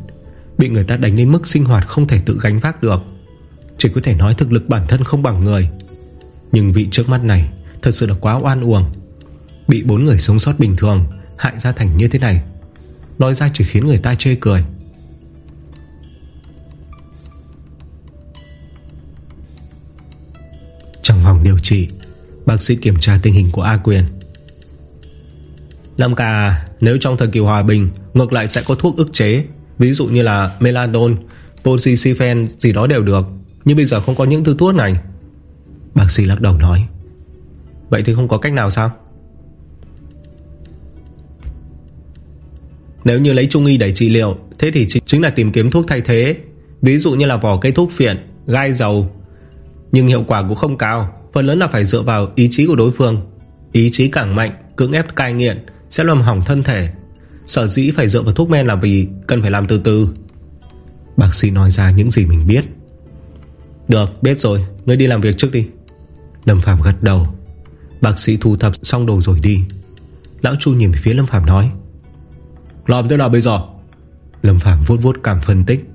Speaker 1: Bị người ta đánh đến mức sinh hoạt không thể tự gánh vác được. Chỉ có thể nói thực lực bản thân không bằng người. Nhưng vị trước mắt này Thật sự là quá oan uổng. Bị bốn người sống sót bình thường, Hại ra thành như thế này, Nói ra chỉ khiến người ta chê cười. Trong phòng điều trị Bác sĩ kiểm tra tình hình của A Quyền.
Speaker 3: Lâm ca, Nếu trong thời kỳ hòa bình, Ngược lại sẽ có thuốc ức chế, Ví dụ như là Meladon Posicifen gì đó đều được, Nhưng bây giờ không có những thứ thuốc này.
Speaker 1: Bác sĩ lắc đầu nói.
Speaker 3: Vậy thì không có cách nào sao? Nếu như lấy trung y để trị liệu, Thế thì chính là tìm kiếm thuốc thay thế, Ví dụ như là vỏ cây thuốc phiện, Gai dầu, Nhưng hiệu quả cũng không cao. Phần lớn là phải dựa vào ý chí của đối phương. Ý chí càng mạnh, Cưỡng ép cai nghiện, Sẽ làm hỏng thân thể. Sở dĩ phải dựa vào thuốc men là vì Cần phải làm từ từ.
Speaker 1: Bác sĩ nói ra những gì mình biết.
Speaker 3: Được, biết rồi. Ngươi đi làm việc trước đi.
Speaker 1: Lâm Phạm gật đầu. Bác sĩ thu thập xong đồ rồi đi. Lão Chu nhìn về phía Lâm Phạm nói,
Speaker 3: Làm thế nào bây giờ?
Speaker 1: Lâm Phạm vuốt vuốt cảm phân tích.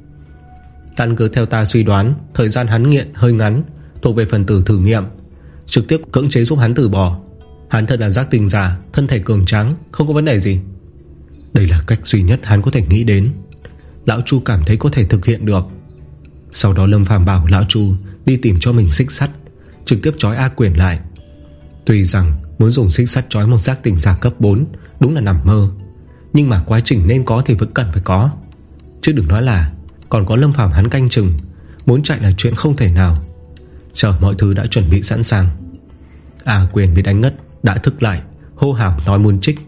Speaker 3: Căn cứ theo ta suy đoán, Thời gian hắn nghiện hơi ngắn, Thuộc về phần tử thử nghiệm Trực tiếp cưỡng chế giúp hắn từ bỏ. Hắn thật là giác tình giả, Thân thể cường trắng Không có vấn đề gì.
Speaker 1: Đây là cách duy nhất hắn có thể nghĩ đến. Lão Chu cảm thấy có thể thực hiện được. Sau đó Lâm Phàm bảo Lão Chu Đi tìm cho mình xích sắt, Trực tiếp trói A Quyền lại. Tuy rằng muốn dùng xích sắt trói một giác tình giả cấp 4 Đúng là nằm mơ, Nhưng mà quá trình nên có thì vẫn cần phải có. Chứ đừng nói là Còn có Lâm Phàm hắn canh chừng, Muốn chạy là chuyện không thể nào. Chờ mọi thứ đã chuẩn bị sẵn sàng. A Quyền bị đánh ngất Đã thức lại Hô hào nói muốn trích.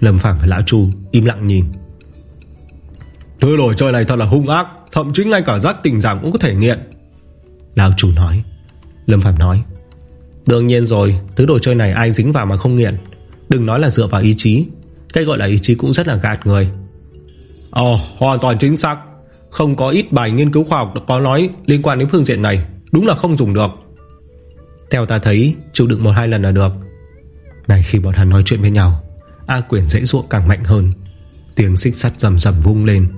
Speaker 1: Lâm Phàm và Lão Chu im lặng nhìn.
Speaker 3: Thứ đồ chơi này thật là hung ác Thậm chí ngay cả giác tình giảm cũng có thể nghiện.
Speaker 1: Lão Chu nói. Lâm Phạm nói.
Speaker 3: Đương nhiên rồi Thứ đồ chơi này ai dính vào mà không nghiện. Đừng nói là dựa vào ý chí. Cái gọi là ý chí cũng rất là gạt người. Ồ hoàn toàn chính xác. Không có ít bài nghiên cứu khoa học có nói Liên quan đến phương diện này Đúng là không dùng được. Theo ta thấy, chịu đựng một hai lần là được.
Speaker 1: Này, khi bọn hắn nói chuyện với nhau, A quyền dễ dụa càng mạnh hơn. Tiếng xích sắt rầm rầm vung lên.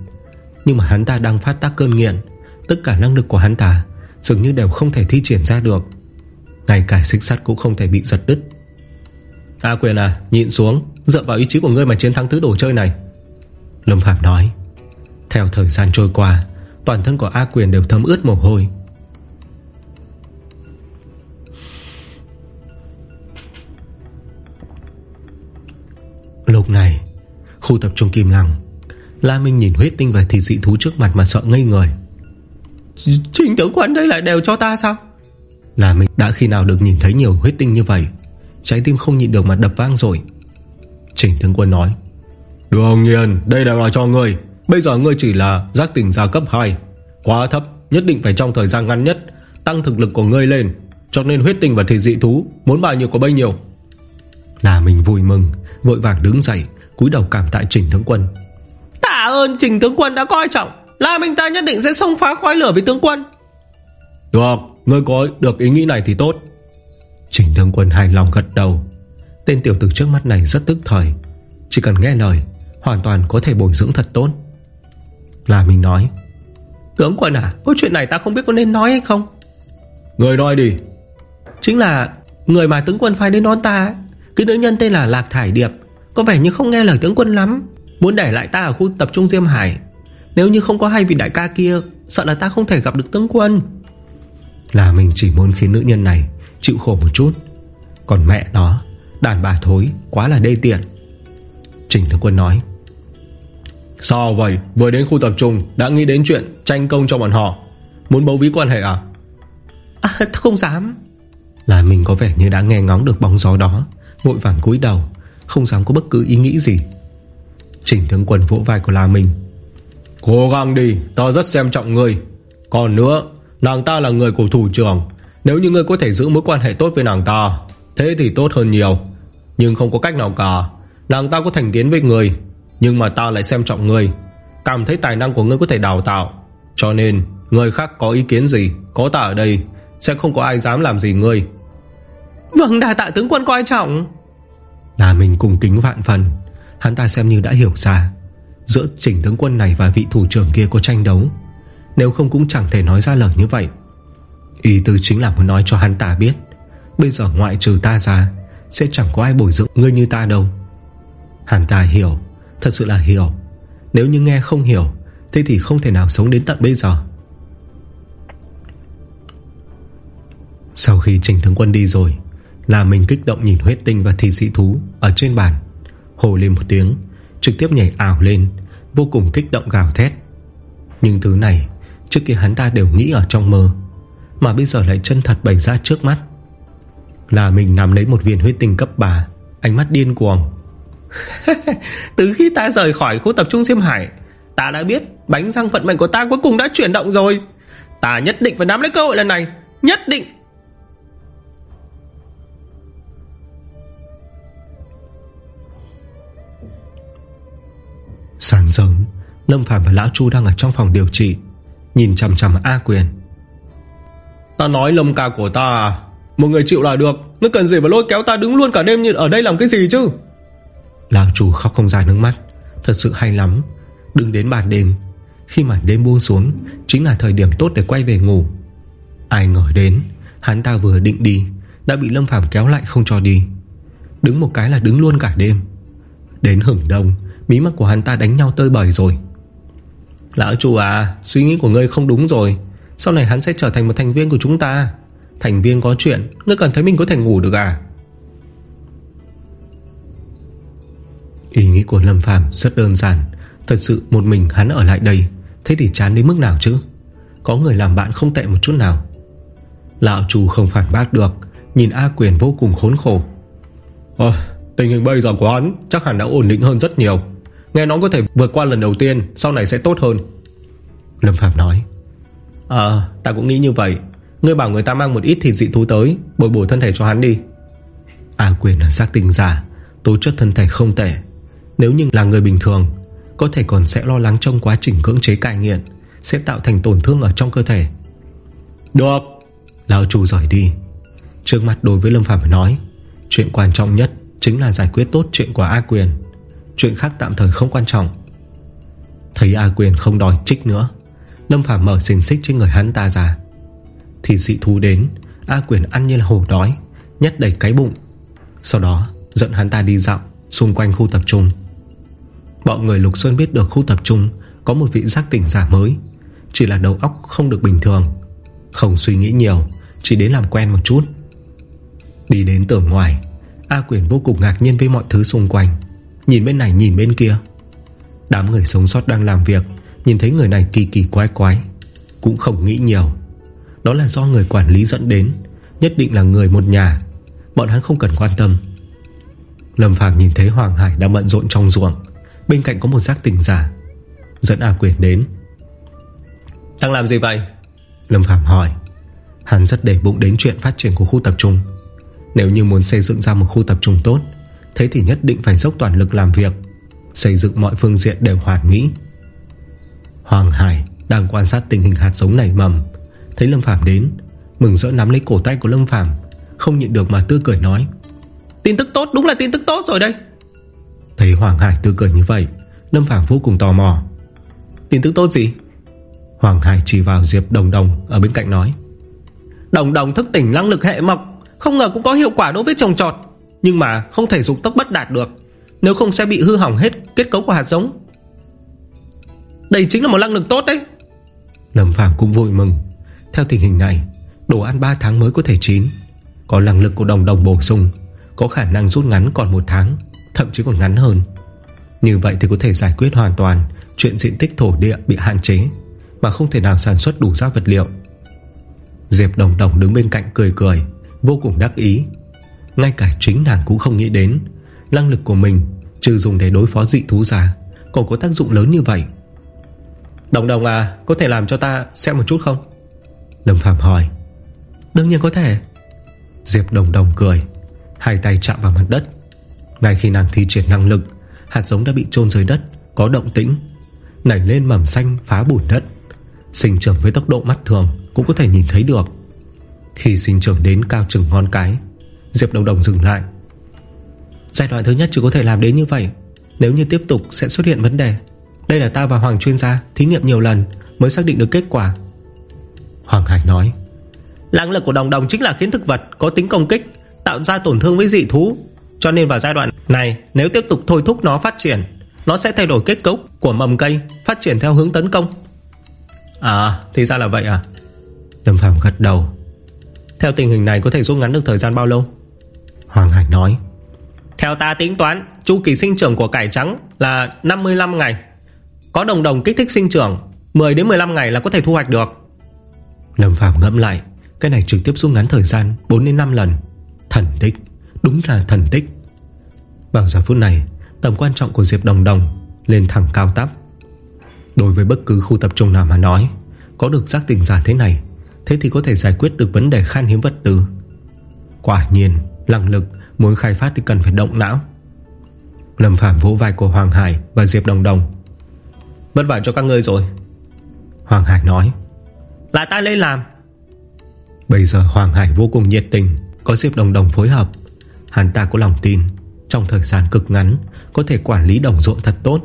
Speaker 1: Nhưng mà hắn ta đang phát tác cơn nghiện. Tất cả năng lực của hắn ta Dường như đều không thể thi triển ra được. Ngay cả xích sắt cũng không thể bị giật đứt.
Speaker 3: A quyền à Nhịn xuống, Dựa vào ý chí của ngươi mà chiến thắng thứ đồ chơi này.
Speaker 1: Lâm Phạm nói. Theo thời gian trôi qua, Toàn thân của A quyền đều thấm ướt mồ hôi. Lúc này Khu tập trung Kim Lăng La Minh nhìn huyết tinh và thịt dị thú trước mặt mà sợ ngây người.
Speaker 3: Trình tướng quân đây lại đều cho ta sao?
Speaker 1: La Minh đã khi nào được nhìn thấy nhiều huyết tinh như vậy Trái tim không nhịn được mà đập vang rồi. Trình tướng quân nói
Speaker 3: Đương nhiên đây đều là cho ngươi. Bây giờ ngươi chỉ là giác tỉnh gia cấp 2 Quá thấp Nhất định phải trong thời gian ngắn nhất Tăng thực lực của ngươi lên. Cho nên huyết tinh và thịt dị thú Muốn bao nhiêu có bấy nhiêu
Speaker 1: Là mình vui mừng Vội vàng đứng dậy cúi đầu cảm tại Trình tướng quân.
Speaker 3: Tạ ơn Trình tướng quân đã coi trọng. Là mình ta nhất định sẽ xông phá khói lửa với tướng quân. Được Ngươi có được ý nghĩ này thì tốt.
Speaker 1: Trình tướng quân hài lòng gật đầu. Tên tiểu tử trước mắt này rất tức thời. Chỉ cần nghe lời Hoàn toàn có thể bồi dưỡng thật tốt. Là mình nói
Speaker 3: Tướng quân à Có chuyện này ta không biết có nên nói hay không? Người nói đi. Chính là Người mà tướng quân phải đến đón ta Cái nữ nhân tên là Lạc Thải Điệp. Có vẻ như không nghe lời tướng quân lắm. Muốn để lại ta ở khu tập trung Diêm Hải. Nếu như không có hai vị đại ca kia Sợ là ta không thể gặp được tướng quân.
Speaker 1: Là mình chỉ muốn khiến nữ nhân này Chịu khổ một chút. Còn mẹ nó Đàn bà thối quá là đê tiện. Trình tướng quân nói.
Speaker 3: Sao vậy? Vừa đến khu tập trung Đã nghĩ đến chuyện tranh công cho bọn họ. Muốn bấu ví quan hệ à?
Speaker 4: À không dám.
Speaker 1: Là mình có vẻ như đã nghe ngóng được bóng gió đó Vội vàng cúi đầu, Không dám có bất cứ ý nghĩ gì. Trình tướng quân vỗ vai của La mình
Speaker 3: Cố gắng đi, Ta rất xem trọng ngươi. Còn nữa, Nàng ta là người của thủ trưởng. Nếu như ngươi có thể giữ mối quan hệ tốt với nàng ta, Thế thì tốt hơn nhiều. Nhưng không có cách nào cả. Nàng ta có thành kiến với người Nhưng mà ta lại xem trọng ngươi. Cảm thấy tài năng của ngươi có thể đào tạo. Cho nên người khác có ý kiến gì, Có ta ở đây, Sẽ không có ai dám làm gì ngươi.
Speaker 2: Vâng đà tạ tướng quân coi trọng.
Speaker 1: Là mình cùng kính vạn phần, Hắn ta xem như đã hiểu ra Giữa chỉnh tướng quân này và vị thủ trưởng kia có tranh đấu. Nếu không cũng chẳng thể nói ra lời như vậy. Ý tư chính là muốn nói cho hắn ta biết, Bây giờ ngoại trừ ta ra, Sẽ chẳng có ai bồi dưỡng ngươi như ta đâu. Hắn ta hiểu, Thật sự là hiểu. Nếu như nghe không hiểu, Thế thì không thể nào sống đến tận bây giờ. Sau khi trình tướng quân đi rồi là mình kích động nhìn huyết tinh và thi sĩ thú Ở trên bàn. Hồ lên một tiếng, Trực tiếp nhảy ảo lên, Vô cùng kích động gào thét. Nhưng thứ này, Trước kia hắn ta đều nghĩ ở trong mơ, Mà bây giờ lại chân thật bày ra trước mắt. Là mình nắm lấy một viên huyết tinh cấp 3 Ánh mắt điên cuồng.
Speaker 2: Từ khi ta rời khỏi khu tập trung Diêm Hải, Ta đã biết bánh răng vận mệnh của ta cuối cùng đã chuyển động rồi. Ta nhất định phải nắm lấy cơ hội lần này, Nhất định.
Speaker 1: Sáng sớm Lâm Phàm và Lão Chu đang ở trong phòng điều trị Nhìn chằm chằm A Quyền.
Speaker 3: Ta nói Lâm ca của ta Một người chịu là được Ngươi cần gì mà lôi kéo ta đứng luôn cả đêm như ở đây làm cái gì chứ?
Speaker 1: Lão Chu khóc không dài nước mắt Thật sự hay lắm. Đừng đến bàn đêm Khi màn đêm buông xuống Chính là thời điểm tốt để quay về ngủ. Ai ngờ đến Hắn ta vừa định đi Đã bị Lâm Phàm kéo lại không cho đi. Đứng một cái là đứng luôn cả đêm. Đến hửng đông Mí mắt của hắn ta đánh nhau tơi bời rồi.
Speaker 3: Lão chủ à Suy nghĩ của ngươi không đúng rồi. Sau này hắn sẽ trở thành một thành viên của chúng ta. Thành viên có chuyện, Ngươi cần thấy mình có thể ngủ được à?
Speaker 1: Ý nghĩ của Lâm Phàm rất đơn giản. Thật sự một mình hắn ở lại đây, Thế thì chán đến mức nào chứ? Có người làm bạn không tệ một chút nào. Lão chủ không phản bác được, Nhìn A Quyền vô cùng khốn khổ.
Speaker 3: Ờ Tình hình bây giờ của hắn chắc hẳn đã ổn định hơn rất nhiều. Nghe nói có thể vượt qua lần đầu tiên Sau này sẽ tốt hơn.
Speaker 1: Lâm Phạm nói.
Speaker 3: Ờ ta cũng nghĩ như vậy. Ngươi bảo người ta mang một ít thịt dị thú tới Bồi bổ thân thể cho hắn đi.
Speaker 1: A quyền là giác tình giả Tố chất thân thể không tệ. Nếu như là người bình thường Có thể còn sẽ lo lắng trong quá trình cưỡng chế cai nghiện Sẽ tạo thành tổn thương ở trong cơ thể.
Speaker 3: Được.
Speaker 1: Lão chủ giỏi đi. Trước mắt đối với Lâm Phạm nói Chuyện quan trọng nhất Chính là giải quyết tốt chuyện của A Quyền Chuyện khác tạm thời không quan trọng. Thấy A Quyền không đòi trích nữa. Lâm Phàm mở xình xích trên người hắn ta ra. Thì dị thú đến, A Quyền ăn như là hổ đói, Nhét đầy cái bụng. Sau đó, dẫn hắn ta đi dạo Xung quanh khu tập trung. Bọn người Lục Sơn biết được khu tập trung Có một vị giác tỉnh giả mới, Chỉ là đầu óc không được bình thường, Không suy nghĩ nhiều, Chỉ đến làm quen một chút. Đi đến tường ngoài, A Quyền vô cùng ngạc nhiên với mọi thứ xung quanh. Nhìn bên này nhìn bên kia. Đám người sống sót đang làm việc Nhìn thấy người này kỳ kỳ quái quái Cũng không nghĩ nhiều. Đó là do người quản lý dẫn đến Nhất định là người một nhà. Bọn hắn không cần quan tâm. Lâm Phàm nhìn thấy Hoàng Hải đang bận rộn trong ruộng Bên cạnh có một giác tình giả Dẫn A Quyền đến.
Speaker 3: Đang làm gì vậy?
Speaker 1: Lâm Phàm hỏi. Hắn rất để bụng đến chuyện phát triển của khu tập trung. Nếu như muốn xây dựng ra một khu tập trung tốt Thế thì nhất định phải dốc toàn lực làm việc, Xây dựng mọi phương diện đều hoàn mỹ. Hoàng Hải Đang quan sát tình hình hạt giống nảy mầm, Thấy Lâm Phàm đến, Mừng rỡ nắm lấy cổ tay của Lâm Phàm, Không nhịn được mà tươi cười nói,
Speaker 2: Tin tức tốt, đúng là tin tức tốt rồi đây.
Speaker 1: Thấy Hoàng Hải tươi cười như vậy, Lâm Phàm vô cùng tò mò.
Speaker 2: Tin tức tốt gì?
Speaker 1: Hoàng Hải chỉ vào Diệp Đồng Đồng Ở bên cạnh nói,
Speaker 2: Đồng Đồng thức tỉnh năng lực hệ mộc, Không ngờ cũng có hiệu quả đối với trồng trọt. Nhưng mà không thể dùng tốc bất đạt được, Nếu không sẽ bị hư hỏng hết kết cấu của hạt giống. Đây chính là một năng lực tốt đấy.
Speaker 1: Lâm Phàm cũng vui mừng. Theo tình hình này, Đồ ăn 3 tháng mới có thể chín. Có năng lực của đồng đồng bổ sung, Có khả năng rút ngắn còn một tháng, Thậm chí còn ngắn hơn. Như vậy thì có thể giải quyết hoàn toàn Chuyện diện tích thổ địa bị hạn chế, Mà không thể nào sản xuất đủ ra vật liệu. Diệp đồng đồng đứng bên cạnh cười cười, Vô cùng đắc ý. Ngay cả chính nàng cũng không nghĩ đến. Năng lực của mình, Trừ dùng để đối phó dị thú già Còn có tác dụng lớn như vậy.
Speaker 2: Đồng đồng à Có thể làm cho ta xem một chút không?
Speaker 1: Lâm Phạm hỏi.
Speaker 2: Đương nhiên có thể.
Speaker 1: Diệp đồng đồng cười, Hai tay chạm vào mặt đất. Ngay khi nàng thi triển năng lực, Hạt giống đã bị chôn dưới đất, Có động tĩnh. Nảy lên mầm xanh phá bùn đất. Sinh trưởng với tốc độ mắt thường Cũng có thể nhìn thấy được. Khi sinh trưởng đến cao chừng ngón cái Diệp đồng đồng dừng lại.
Speaker 2: Giai đoạn thứ nhất chỉ có thể làm đến như vậy. Nếu như tiếp tục sẽ xuất hiện vấn đề. Đây là ta và Hoàng chuyên gia Thí nghiệm nhiều lần mới xác định được kết quả.
Speaker 1: Hoàng Hải nói
Speaker 2: Năng lực của đồng đồng chính là khiến thực vật Có tính công kích Tạo ra tổn thương với dị thú. Cho nên vào giai đoạn này Nếu tiếp tục thôi thúc nó phát triển Nó sẽ thay đổi kết cấu của mầm cây Phát triển theo hướng tấn công.
Speaker 3: À thì ra là vậy à?
Speaker 1: Lâm Phạm gật đầu.
Speaker 3: Theo tình hình này có thể rút ngắn được thời gian bao lâu
Speaker 1: Hoàng Hải nói.
Speaker 2: Theo ta tính toán chu kỳ sinh trưởng của cải trắng là 55 ngày. Có đồng đồng kích thích sinh trưởng 10 đến 15 ngày là có thể thu hoạch được.
Speaker 1: Lâm Phạm ngẫm lại Cái này trực tiếp rút ngắn thời gian 4 đến 5 lần. Thần tích Đúng là thần tích. Vào giờ phút này Tầm quan trọng của Diệp Đồng Đồng Lên thẳng cao tắp Đối với bất cứ khu tập trung nào mà nói Có được giác tỉnh giả thế này Thế thì có thể giải quyết được vấn đề khan hiếm vật tư. Quả nhiên Năng lực muốn khai phát thì cần phải động não. Lâm Phạm vỗ vai của Hoàng Hải Và Diệp Đồng Đồng.
Speaker 3: Vất vả cho các ngươi rồi.
Speaker 1: Hoàng Hải nói.
Speaker 2: Là ta lên làm.
Speaker 1: Bây giờ Hoàng Hải vô cùng nhiệt tình Có Diệp Đồng Đồng phối hợp. Hắn ta có lòng tin Trong thời gian cực ngắn Có thể quản lý đồng ruộng thật tốt.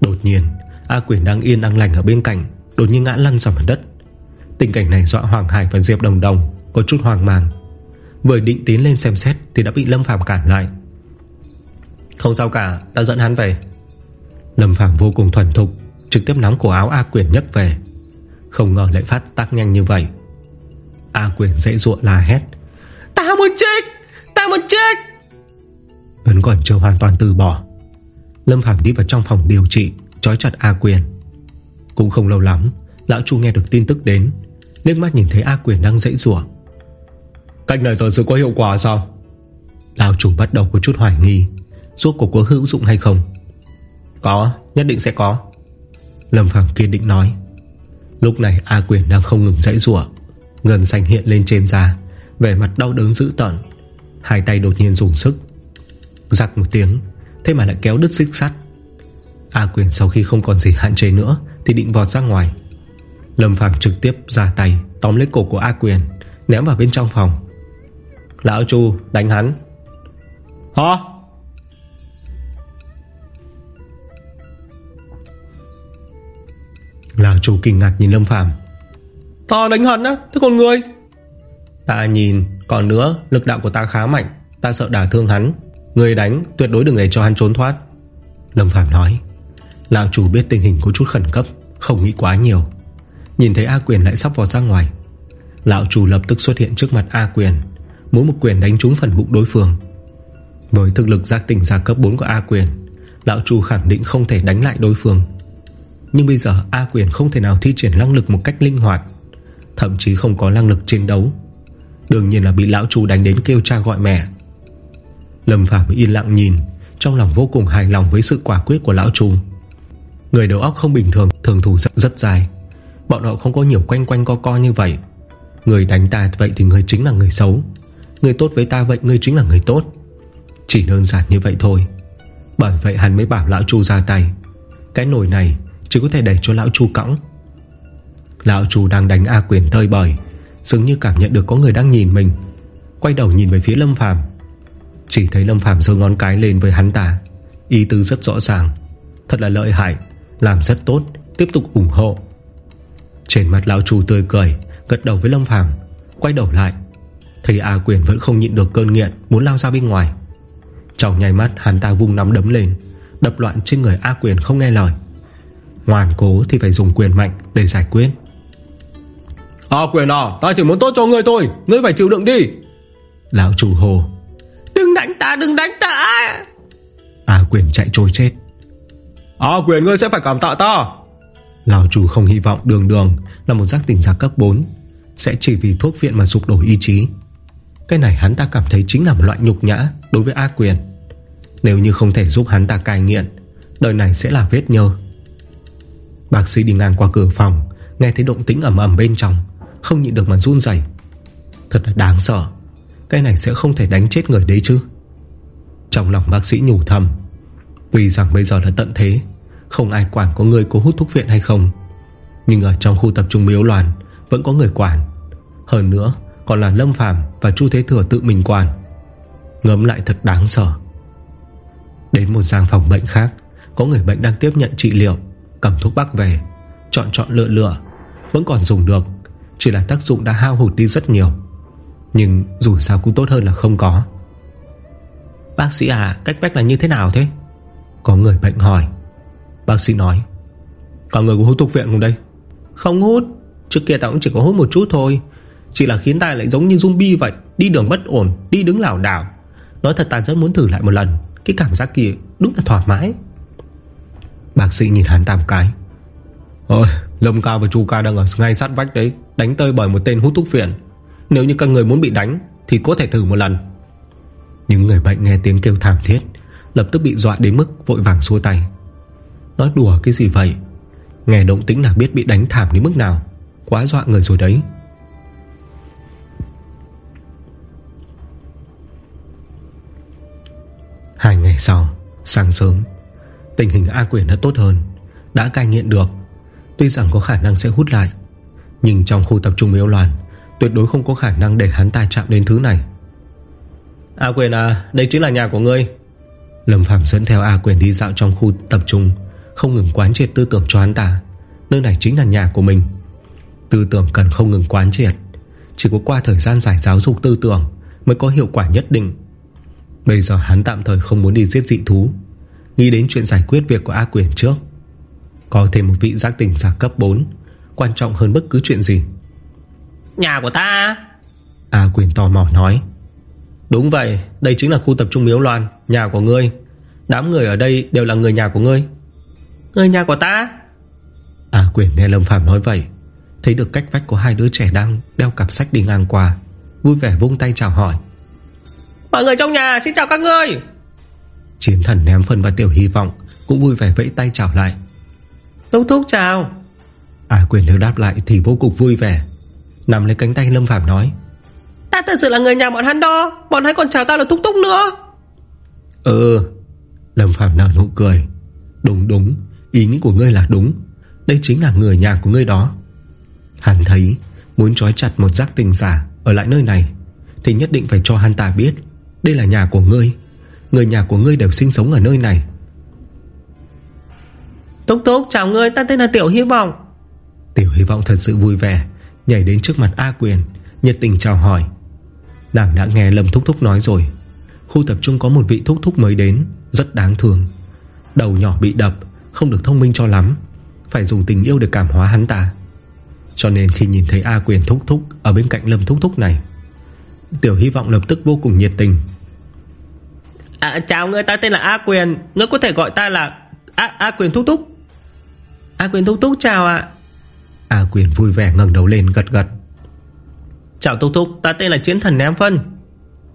Speaker 1: Đột nhiên A Quyền đang yên đang lành ở bên cạnh Đột nhiên ngã lăn ra mặt đất. Tình cảnh này dọa Hoàng Hải và Diệp Đồng Đồng Có chút hoang mang Vừa định tiến lên xem xét Thì đã bị Lâm Phàm cản lại.
Speaker 3: Không sao cả ta dẫn hắn về.
Speaker 1: Lâm Phàm vô cùng thuần thục, Trực tiếp nắm cổ áo A Quyền nhấc về. Không ngờ lại phát tác nhanh như vậy. A Quyền dễ ruộng la hét.
Speaker 2: Ta muốn chết! Ta muốn chết!
Speaker 1: Vẫn còn chưa hoàn toàn từ bỏ. Lâm Phàm đi vào trong phòng điều trị Chói chặt A Quyền. Cũng không lâu lắm, Lão Chu nghe được tin tức đến. Nước mắt nhìn thấy A Quyền đang dãy ruộng
Speaker 3: Cách này thật sự có hiệu quả sao?
Speaker 1: Lão chủ bắt đầu có chút hoài nghi, Rốt cuộc có hữu dụng hay không?
Speaker 3: Có, nhất định sẽ có.
Speaker 1: Lâm Phàm kiên định nói. Lúc này A Quyền đang không ngừng dãy rủa, Ngân xanh hiện lên trên da, Vẻ mặt đau đớn dữ tợn. Hai tay đột nhiên dùng sức Giặc một tiếng, Thế mà lại kéo đứt xích sắt. A Quyền sau khi không còn gì hạn chế nữa, Thì định vọt ra ngoài. Lâm Phàm trực tiếp ra tay, Tóm lấy cổ của A Quyền, Ném vào bên trong phòng.
Speaker 3: Lão Chu đánh hắn.
Speaker 2: Hả?
Speaker 1: Lão Chu kinh ngạc nhìn Lâm Phàm.
Speaker 2: Ta đánh hắn á? Thế còn người
Speaker 3: Ta nhìn, Còn nữa, lực đạo của ta khá mạnh. Ta sợ đả thương hắn. Người đánh, tuyệt đối đừng để cho hắn trốn thoát.
Speaker 1: Lâm phàm nói. Lão chủ biết tình hình có chút khẩn cấp, Không nghĩ quá nhiều. Nhìn thấy A Quyền lại sắp vào ra ngoài. Lão chủ lập tức xuất hiện trước mặt A Quyền mỗi một quyền đánh trúng phần bụng đối phương. Với thực lực giác tỉnh gia cấp 4 của A Quyền Lão Chu khẳng định không thể đánh lại đối phương. Nhưng bây giờ A Quyền không thể nào thi triển năng lực một cách linh hoạt Thậm chí không có năng lực chiến đấu. Đương nhiên là bị lão Chu đánh đến kêu cha gọi mẹ. Lâm Phạm yên lặng nhìn Trong lòng vô cùng hài lòng với sự quả quyết của lão trù Người đầu óc không bình thường Thường thủ rất, rất dài. Bọn họ không có nhiều quanh quanh co co như vậy. Người đánh ta vậy thì người chính là người xấu. Người tốt với ta vậy người chính là người tốt. Chỉ đơn giản như vậy thôi. Bởi vậy hắn mới bảo lão chu ra tay. Cái nồi này Chỉ có thể đẩy cho lão chu cõng. Lão chu đang đánh A quyền tơi bời, Dường như cảm nhận được có người đang nhìn mình. Quay đầu nhìn về phía Lâm Phàm. Chỉ thấy Lâm Phàm giơ ngón cái lên với hắn ta. Ý tư rất rõ ràng. Thật là lợi hại, Làm rất tốt, Tiếp tục ủng hộ. Trên mặt lão chủ tươi cười, Gật đầu với Lâm Phàm, Quay đầu lại. Thấy A Quyền vẫn không nhịn được cơn nghiện Muốn lao ra bên ngoài. Trong nhai mắt hắn ta vung nắm đấm lên Đập loạn trên người A Quyền không nghe lời. Ngoan cố thì phải dùng quyền mạnh Để giải quyết.
Speaker 3: A Quyền à Ta chỉ muốn tốt cho ngươi thôi Ngươi phải chịu đựng đi.
Speaker 1: Lão chủ hồ.
Speaker 2: Đừng đánh ta đừng đánh ta.
Speaker 1: A quyền chạy trôi chết.
Speaker 3: A quyền ngươi sẽ phải cảm tạ ta.
Speaker 1: Lão chủ không hy vọng đường đường Là một giác tỉnh giả cấp 4 Sẽ chỉ vì thuốc viện mà sụp đổ ý chí cái này hắn ta cảm thấy chính là một loại nhục nhã Đối với A Quyền. Nếu như không thể giúp hắn ta cai nghiện, Đời này sẽ là vết nhơ. Bác sĩ đi ngang qua cửa phòng, Nghe thấy động tĩnh ẩm ẩm bên trong, Không nhịn được mà run dày Thật là đáng sợ. Cái này sẽ không thể đánh chết người đấy chứ. Trong lòng bác sĩ nhủ thầm Tuy rằng bây giờ là tận thế, Không ai quản có người cố hút thuốc viện hay không. Nhưng ở trong khu tập trung miếu loạn Vẫn có người quản. Hơn nữa còn là Lâm Phàm Và Chu Thế Thừa tự mình quản. Ngấm lại thật đáng sợ. Đến một giang phòng bệnh khác Có người bệnh đang tiếp nhận trị liệu Cầm thuốc bắc về Chọn chọn lựa lựa Vẫn còn dùng được Chỉ là tác dụng đã hao hụt đi rất nhiều. Nhưng dù sao cũng tốt hơn là không có.
Speaker 2: Bác sĩ à Cách bách là như thế nào thế?
Speaker 1: Có người bệnh hỏi. Bác sĩ nói Có người có hút thuốc viện không đây.
Speaker 2: Không hút Trước kia ta cũng chỉ có hút một chút thôi chỉ là khiến ta lại giống như zombie vậy, Đi đường bất ổn, Đi đứng lảo đảo. Nói thật ta rất muốn thử lại một lần, Cái cảm giác kia đúng là thoải mái.
Speaker 1: Bác sĩ nhìn hắn tam cái. Ôi, Lâm ca và chu ca đang ở ngay sát vách đấy, Đánh tơi bởi một tên hút thuốc phiện. Nếu như các người muốn bị đánh, Thì có thể thử một lần. Những người bệnh nghe tiếng kêu thảm thiết, Lập tức bị dọa đến mức vội vàng xua tay. Nói đùa cái gì vậy? Nghe động tĩnh là biết bị đánh thảm đến mức nào. Quá dọa người rồi đấy. Hai ngày sau Sáng sớm Tình hình A Quyền đã tốt hơn Đã cai nghiện được. Tuy rằng có khả năng sẽ hút lại Nhưng trong khu tập trung miếu loạn Tuyệt đối không có khả năng để hắn ta chạm đến thứ này.
Speaker 2: A Quyền à Đây chính là nhà của ngươi.
Speaker 1: Lâm Phạm dẫn theo A Quyền đi dạo trong khu tập trung Không ngừng quán triệt tư tưởng cho hắn ta. Nơi này chính là nhà của mình. Tư tưởng cần không ngừng quán triệt Chỉ có qua thời gian giải giáo dục tư tưởng Mới có hiệu quả nhất định Bây giờ hắn tạm thời không muốn đi giết dị thú. Nghĩ đến chuyện giải quyết việc của A Quyền trước. Có thêm một vị giác tỉnh giả cấp 4 Quan trọng hơn bất cứ chuyện gì.
Speaker 2: Nhà của ta.
Speaker 1: A Quyền tò mò nói.
Speaker 2: Đúng vậy Đây chính là khu tập trung miếu loan Nhà của ngươi. Đám người ở đây đều là người nhà của ngươi. Người nhà của ta.
Speaker 1: A Quyền nghe Lâm Phàm nói vậy Thấy được cách vách có hai đứa trẻ đang Đeo cặp sách đi ngang qua Vui vẻ vung tay chào hỏi
Speaker 2: Mọi người trong nhà xin chào các ngươi.
Speaker 1: Chiến thần ném phân và tiểu hy vọng Cũng vui vẻ vẫy tay chào lại.
Speaker 2: Thúc thúc chào.
Speaker 1: À quyền nếu đáp lại thì vô cùng vui vẻ. Nằm lấy cánh tay Lâm Phạm nói.
Speaker 2: Ta thật sự là người nhà bọn hắn đó Bọn hắn còn chào ta là thúc thúc nữa.
Speaker 1: Ừ Lâm Phạm nở nụ cười. Đúng đúng Ý nghĩ của ngươi là đúng. Đây chính là người nhà của ngươi đó. Hắn thấy Muốn trói chặt một giác tình giả Ở lại nơi này Thì nhất định phải cho hắn ta biết Đây là nhà của ngươi. Người nhà của ngươi đều sinh sống ở nơi này.
Speaker 2: Túc Túc chào ngươi Ta tên là Tiểu Hy Vọng.
Speaker 1: Tiểu Hy Vọng thật sự vui vẻ Nhảy đến trước mặt A Quyền Nhiệt tình chào hỏi. Nàng đã nghe Lâm Thúc Thúc nói rồi. Khu tập trung có một vị Thúc Thúc mới đến Rất đáng thương. Đầu nhỏ bị đập Không được thông minh cho lắm Phải dùng tình yêu để cảm hóa hắn ta. Cho nên khi nhìn thấy A Quyền Thúc Thúc Ở bên cạnh Lâm Thúc Thúc này Tiểu Hy Vọng lập tức vô cùng nhiệt tình.
Speaker 2: À, chào ngươi ta tên là A Quyền. Ngươi có thể gọi ta là A, A Quyền Thúc Thúc. A Quyền Thúc Thúc chào ạ.
Speaker 1: A Quyền vui vẻ ngẩng đầu lên gật gật.
Speaker 2: Chào Thúc Thúc Ta tên là Chiến Thần Ném Phân.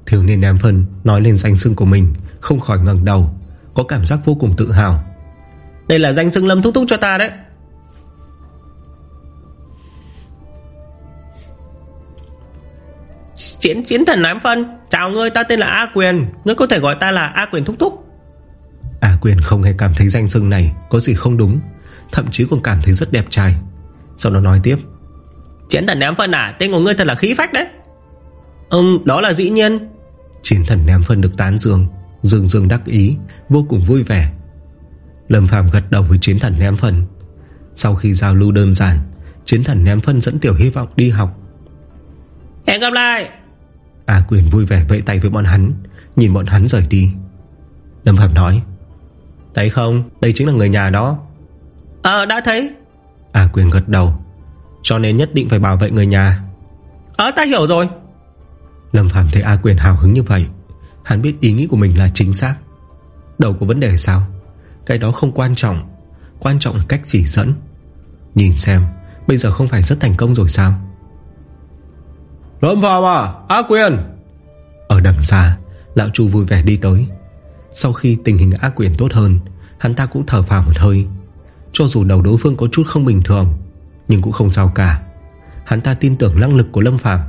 Speaker 1: Thiếu niên Ném Phân nói lên danh xưng của mình Không khỏi ngẩng đầu Có cảm giác vô cùng tự hào.
Speaker 2: Đây là danh xưng Lâm Thúc Thúc cho ta đấy Chiến chiến thần ném phân Chào ngươi ta tên là A Quyền. Ngươi có thể gọi ta là A Quyền Thúc Thúc.
Speaker 1: A Quyền không hề cảm thấy danh xưng này Có gì không đúng Thậm chí còn cảm thấy rất đẹp trai. Sau đó nói tiếp.
Speaker 2: Chiến thần ném phân à Tên của ngươi thật là khí phách đấy. Ừm đó là dĩ nhiên.
Speaker 1: Chiến thần ném phân được tán dương Dương dương đắc ý Vô cùng vui vẻ. Lâm Phàm gật đầu với chiến thần ném phân Sau khi giao lưu đơn giản Chiến thần ném phân dẫn tiểu hy vọng đi học
Speaker 2: Hẹn gặp lại.
Speaker 1: A Quyền vui vẻ vẫy tay với bọn hắn Nhìn bọn hắn rời đi. Lâm Phạm nói Thấy không? Đây chính là người nhà đó.
Speaker 2: Ờ đã thấy.
Speaker 1: A Quyền gật đầu Cho nên nhất định phải bảo vệ người nhà.
Speaker 2: Ờ ta hiểu rồi.
Speaker 1: Lâm Phạm thấy A Quyền hào hứng như vậy Hắn biết ý nghĩ của mình là chính xác. Đầu của vấn đề sao? Cái đó không quan trọng Quan trọng là cách chỉ dẫn. Nhìn xem Bây giờ không phải rất thành công rồi sao
Speaker 3: Lâm Phàm à Á Quyền.
Speaker 1: Ở đằng xa Lão Chu vui vẻ đi tới. Sau khi tình hình ác quyền tốt hơn Hắn ta cũng thở phào một hơi. Cho dù đầu đối phương có chút không bình thường Nhưng cũng không sao cả. Hắn ta tin tưởng năng lực của Lâm Phàm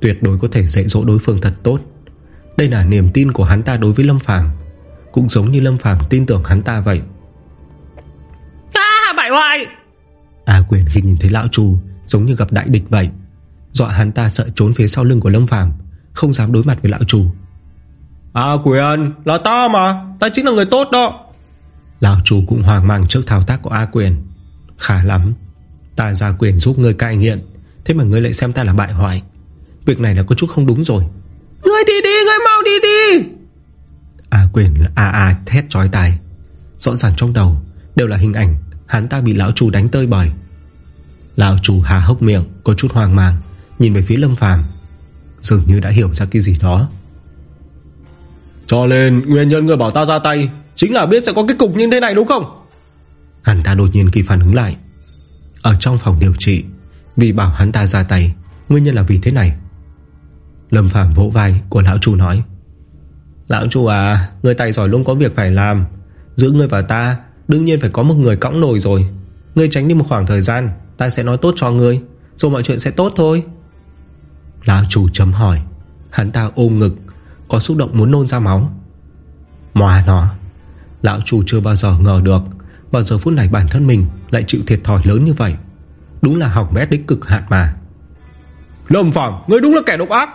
Speaker 1: Tuyệt đối có thể dạy dỗ đối phương thật tốt. Đây là niềm tin của hắn ta đối với Lâm Phàm Cũng giống như Lâm Phàm tin tưởng hắn ta vậy.
Speaker 2: À bại hoại
Speaker 1: A quyền khi nhìn thấy lão Chu Giống như gặp đại địch vậy Dọa hắn ta sợ trốn phía sau lưng của Lâm Phàm Không dám đối mặt với lão Chu
Speaker 3: A quyền là ta mà Ta chính là người tốt đó.
Speaker 1: Lão Chu cũng hoang mang trước thao tác của A quyền. Khá lắm Ta ra quyền giúp người cai nghiện Thế mà ngươi lại xem ta là bại hoại. Việc này là có chút không đúng rồi.
Speaker 2: Ngươi đi đi, ngươi mau đi đi.
Speaker 1: A quyền là a a thét trói tai. Rõ ràng trong đầu Đều là hình ảnh Hắn ta bị lão chủ đánh tơi bời. Lão chủ hà hốc miệng Có chút hoang mang Nhìn về phía Lâm Phàm Dường như đã hiểu ra cái gì đó.
Speaker 3: Cho nên nguyên nhân người bảo ta ra tay Chính là biết sẽ có kết cục như thế này đúng không?
Speaker 1: Hắn ta đột nhiên kỳ phản ứng lại. Ở trong phòng điều trị Vì bảo hắn ta ra tay Nguyên nhân là vì thế này. Lâm Phàm vỗ vai của lão chủ nói Lão chủ à Người tài giỏi luôn có việc phải làm. Giữa người và ta Đương nhiên phải có một người cõng nồi rồi. Ngươi tránh đi một khoảng thời gian Ta sẽ nói tốt cho ngươi Rồi mọi chuyện sẽ tốt thôi Lão chủ chấm hỏi. Hắn ta ôm ngực, Có xúc động muốn nôn ra máu. Mòa nó, Lão chủ chưa bao giờ ngờ được Vào giờ phút này bản thân mình Lại chịu thiệt thòi lớn như vậy. Đúng là hỏng bét đích cực hạn mà.
Speaker 3: Lâm Phàm, Ngươi đúng là kẻ độc ác.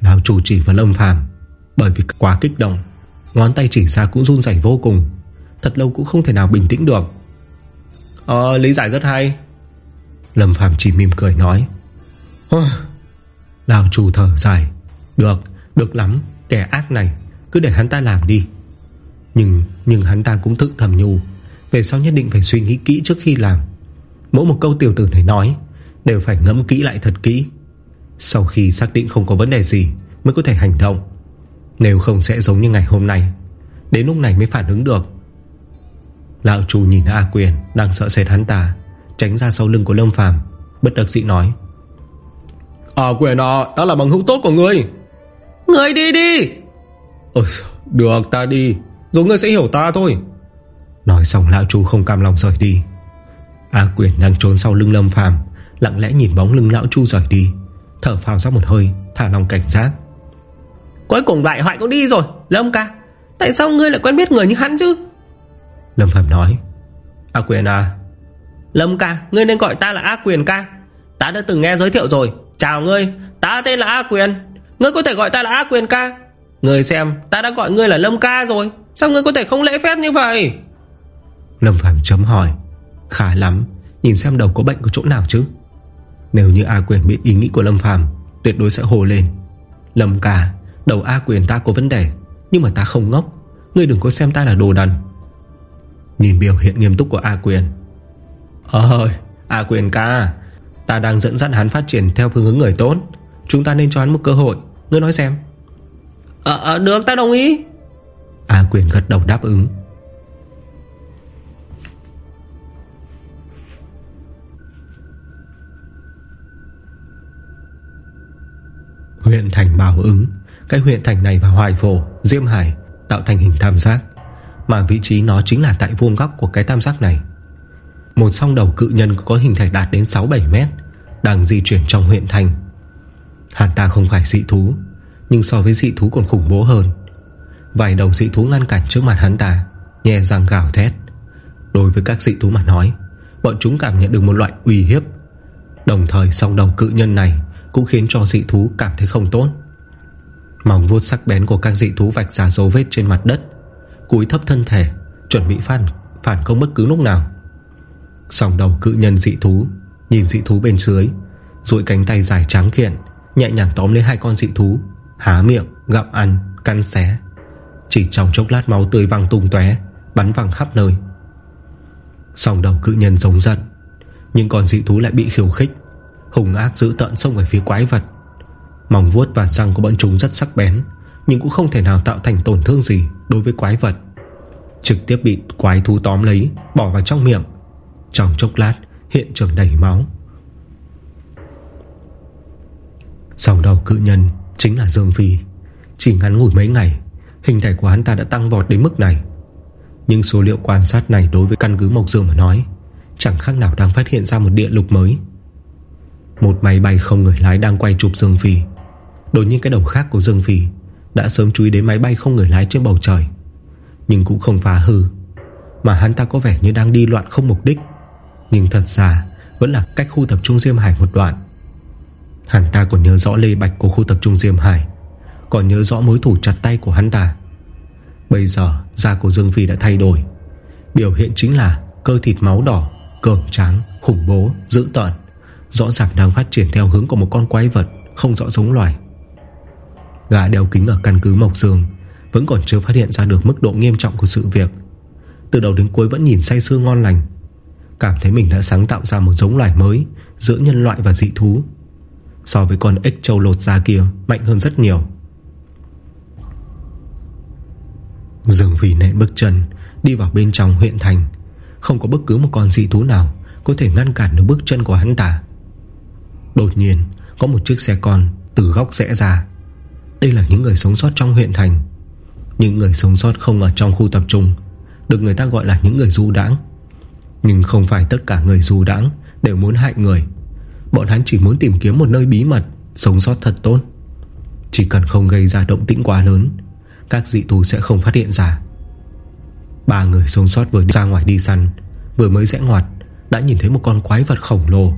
Speaker 1: Lão chủ chỉ vào Lâm Phàm, Bởi vì quá kích động, Ngón tay chỉ ra cũng run rẩy vô cùng, Thật lâu cũng không thể nào bình tĩnh được.
Speaker 3: Ờ lý giải rất hay.
Speaker 1: Lâm Phàm chỉ mỉm cười nói. Lão chủ thở dài. Được, được lắm Kẻ ác này, cứ để hắn ta làm đi. Nhưng nhưng hắn ta cũng tự thầm nhu Về sau nhất định phải suy nghĩ kỹ trước khi làm. Mỗi một câu tiểu tử này nói Đều phải ngẫm kỹ lại thật kỹ. Sau khi xác định không có vấn đề gì Mới có thể hành động. Nếu không sẽ giống như ngày hôm nay Đến lúc này mới phản ứng được. Lão chủ nhìn A Quyền Đang sợ sệt hắn ta Tránh ra sau lưng của Lâm Phàm Bất đắc dĩ nói
Speaker 3: À quyền à Ta là bằng hữu tốt của ngươi
Speaker 2: Ngươi đi đi.
Speaker 3: Ừ, Được ta đi. Rồi ngươi sẽ hiểu ta thôi.
Speaker 1: Nói xong lão chủ không cam lòng rời đi. A Quyền đang trốn sau lưng Lâm Phàm Lặng lẽ nhìn bóng lưng lão chu rời đi. Thở phào ra một hơi Thả lòng cảnh giác.
Speaker 2: Cuối cùng bại hoại cũng đi rồi Lâm ca. Tại sao ngươi lại quen biết người như hắn chứ?
Speaker 1: Lâm Phàm nói. A Quyền à.
Speaker 2: Lâm ca Ngươi nên gọi ta là A Quyền ca. Ta đã từng nghe giới thiệu rồi Chào ngươi, Ta tên là A Quyền. Ngươi có thể gọi ta là A Quyền ca. Ngươi xem, Ta đã gọi ngươi là Lâm ca rồi. Sao ngươi có thể không lễ phép như vậy?
Speaker 1: Lâm Phàm chấm hỏi. Khá lắm, Nhìn xem đầu có bệnh có chỗ nào chứ. Nếu như A Quyền biết ý nghĩ của Lâm Phàm, Tuyệt đối sẽ hồ lên. Lâm ca, Đầu A Quyền ta có vấn đề, Nhưng mà ta không ngốc. Ngươi đừng có xem ta là đồ đần. Nhìn biểu hiện nghiêm túc của A Quyền. Ơi A Quyền ca Ta đang dẫn dắt hắn phát triển theo phương hướng người tốt. Chúng ta nên cho hắn một cơ hội. Ngươi nói xem.
Speaker 2: Ờ à, được ta đồng ý.
Speaker 1: A Quyền gật đầu đáp ứng. Huyện thành Bảo ứng. Cái huyện thành này và Hoài Phổ Diêm Hải tạo thành hình tam giác. Mà vị trí nó chính là tại vuông góc của cái tam giác này. Một song đầu cự nhân có hình thể đạt đến 6-7 mét đang di chuyển trong huyện thành Hắn ta không phải dị thú Nhưng so với dị thú còn khủng bố hơn. Vài đầu dị thú ngăn cản trước mặt hắn ta Nhẹ răng gào thét. Đối với các dị thú mà nói Bọn chúng cảm nhận được một loại uy hiếp. Đồng thời song đầu cự nhân này Cũng khiến cho dị thú cảm thấy không tốt. Mỏng vuốt sắc bén của các dị thú vạch ra dấu vết trên mặt đất Cúi thấp thân thể Chuẩn bị phản, phản công bất cứ lúc nào. Song đầu cự nhân dị thú Nhìn dị thú bên dưới Rụi cánh tay dài trắng kiện Nhẹ nhàng tóm lấy hai con dị thú Há miệng, gặm ăn, căn xé. Chỉ trong chốc lát máu tươi văng tung tóe Bắn văng khắp nơi. Sòng đầu cự nhân giống giận Nhưng con dị thú lại bị khiêu khích Hùng ác giữ tận xông về phía quái vật. Mỏng vuốt và răng của bọn chúng rất sắc bén Nhưng cũng không thể nào tạo thành tổn thương gì Đối với quái vật. Trực tiếp bị quái thú tóm lấy Bỏ vào trong miệng. Trong chốc lát hiện trường đầy máu. Sau đầu cự nhân Chính là Dương Phi. Chỉ ngắn ngủi mấy ngày, Hình thể của hắn ta đã tăng vọt đến mức này. Nhưng số liệu quan sát này đối với căn cứ Mộc Dương mà nói, Chẳng khác nào đang phát hiện ra một địa lục mới. Một máy bay không người lái đang quay chụp Dương Phi. Đột nhiên cái đầu khác của Dương Phi, Đã sớm chú ý đến máy bay không người lái trên bầu trời. Nhưng cũng không phá hư, Mà hắn ta có vẻ như đang đi loạn không mục đích. Nhưng thật ra Vẫn là cách khu tập trung Diêm Hải một đoạn. Hắn ta còn nhớ rõ lê bạch của khu tập trung Diêm Hải Còn nhớ rõ mối thủ chặt tay của hắn ta. Bây giờ Da của Dương Phi đã thay đổi. Biểu hiện chính là cơ thịt máu đỏ Cường tráng, khủng bố, dữ tợn Rõ ràng đang phát triển theo hướng của một con quái vật Không rõ giống loài. Gã đeo kính ở căn cứ Mộc Dương Vẫn còn chưa phát hiện ra được mức độ nghiêm trọng của sự việc. Từ đầu đến cuối vẫn nhìn say sưa ngon lành Cảm thấy mình đã sáng tạo ra một giống loài mới Giữa nhân loại và dị thú. So với con ếch trâu lột da kia Mạnh hơn rất nhiều. Dương Phi nện bước chân, Đi vào bên trong huyện thành. Không có bất cứ một con dị thú nào Có thể ngăn cản được bước chân của hắn ta. Đột nhiên, Có một chiếc xe con từ góc rẽ ra. Đây là những người sống sót trong huyện thành. Những người sống sót không ở trong khu tập trung, Được người ta gọi là những người du đãng. Nhưng không phải tất cả người du đãng Đều muốn hại người. Bọn hắn chỉ muốn tìm kiếm một nơi bí mật, Sống sót thật tốt. Chỉ cần không gây ra động tĩnh quá lớn, Các dị thú sẽ không phát hiện ra. Ba người sống sót vừa ra ngoài đi săn, Vừa mới rẽ ngoặt, Đã nhìn thấy một con quái vật khổng lồ.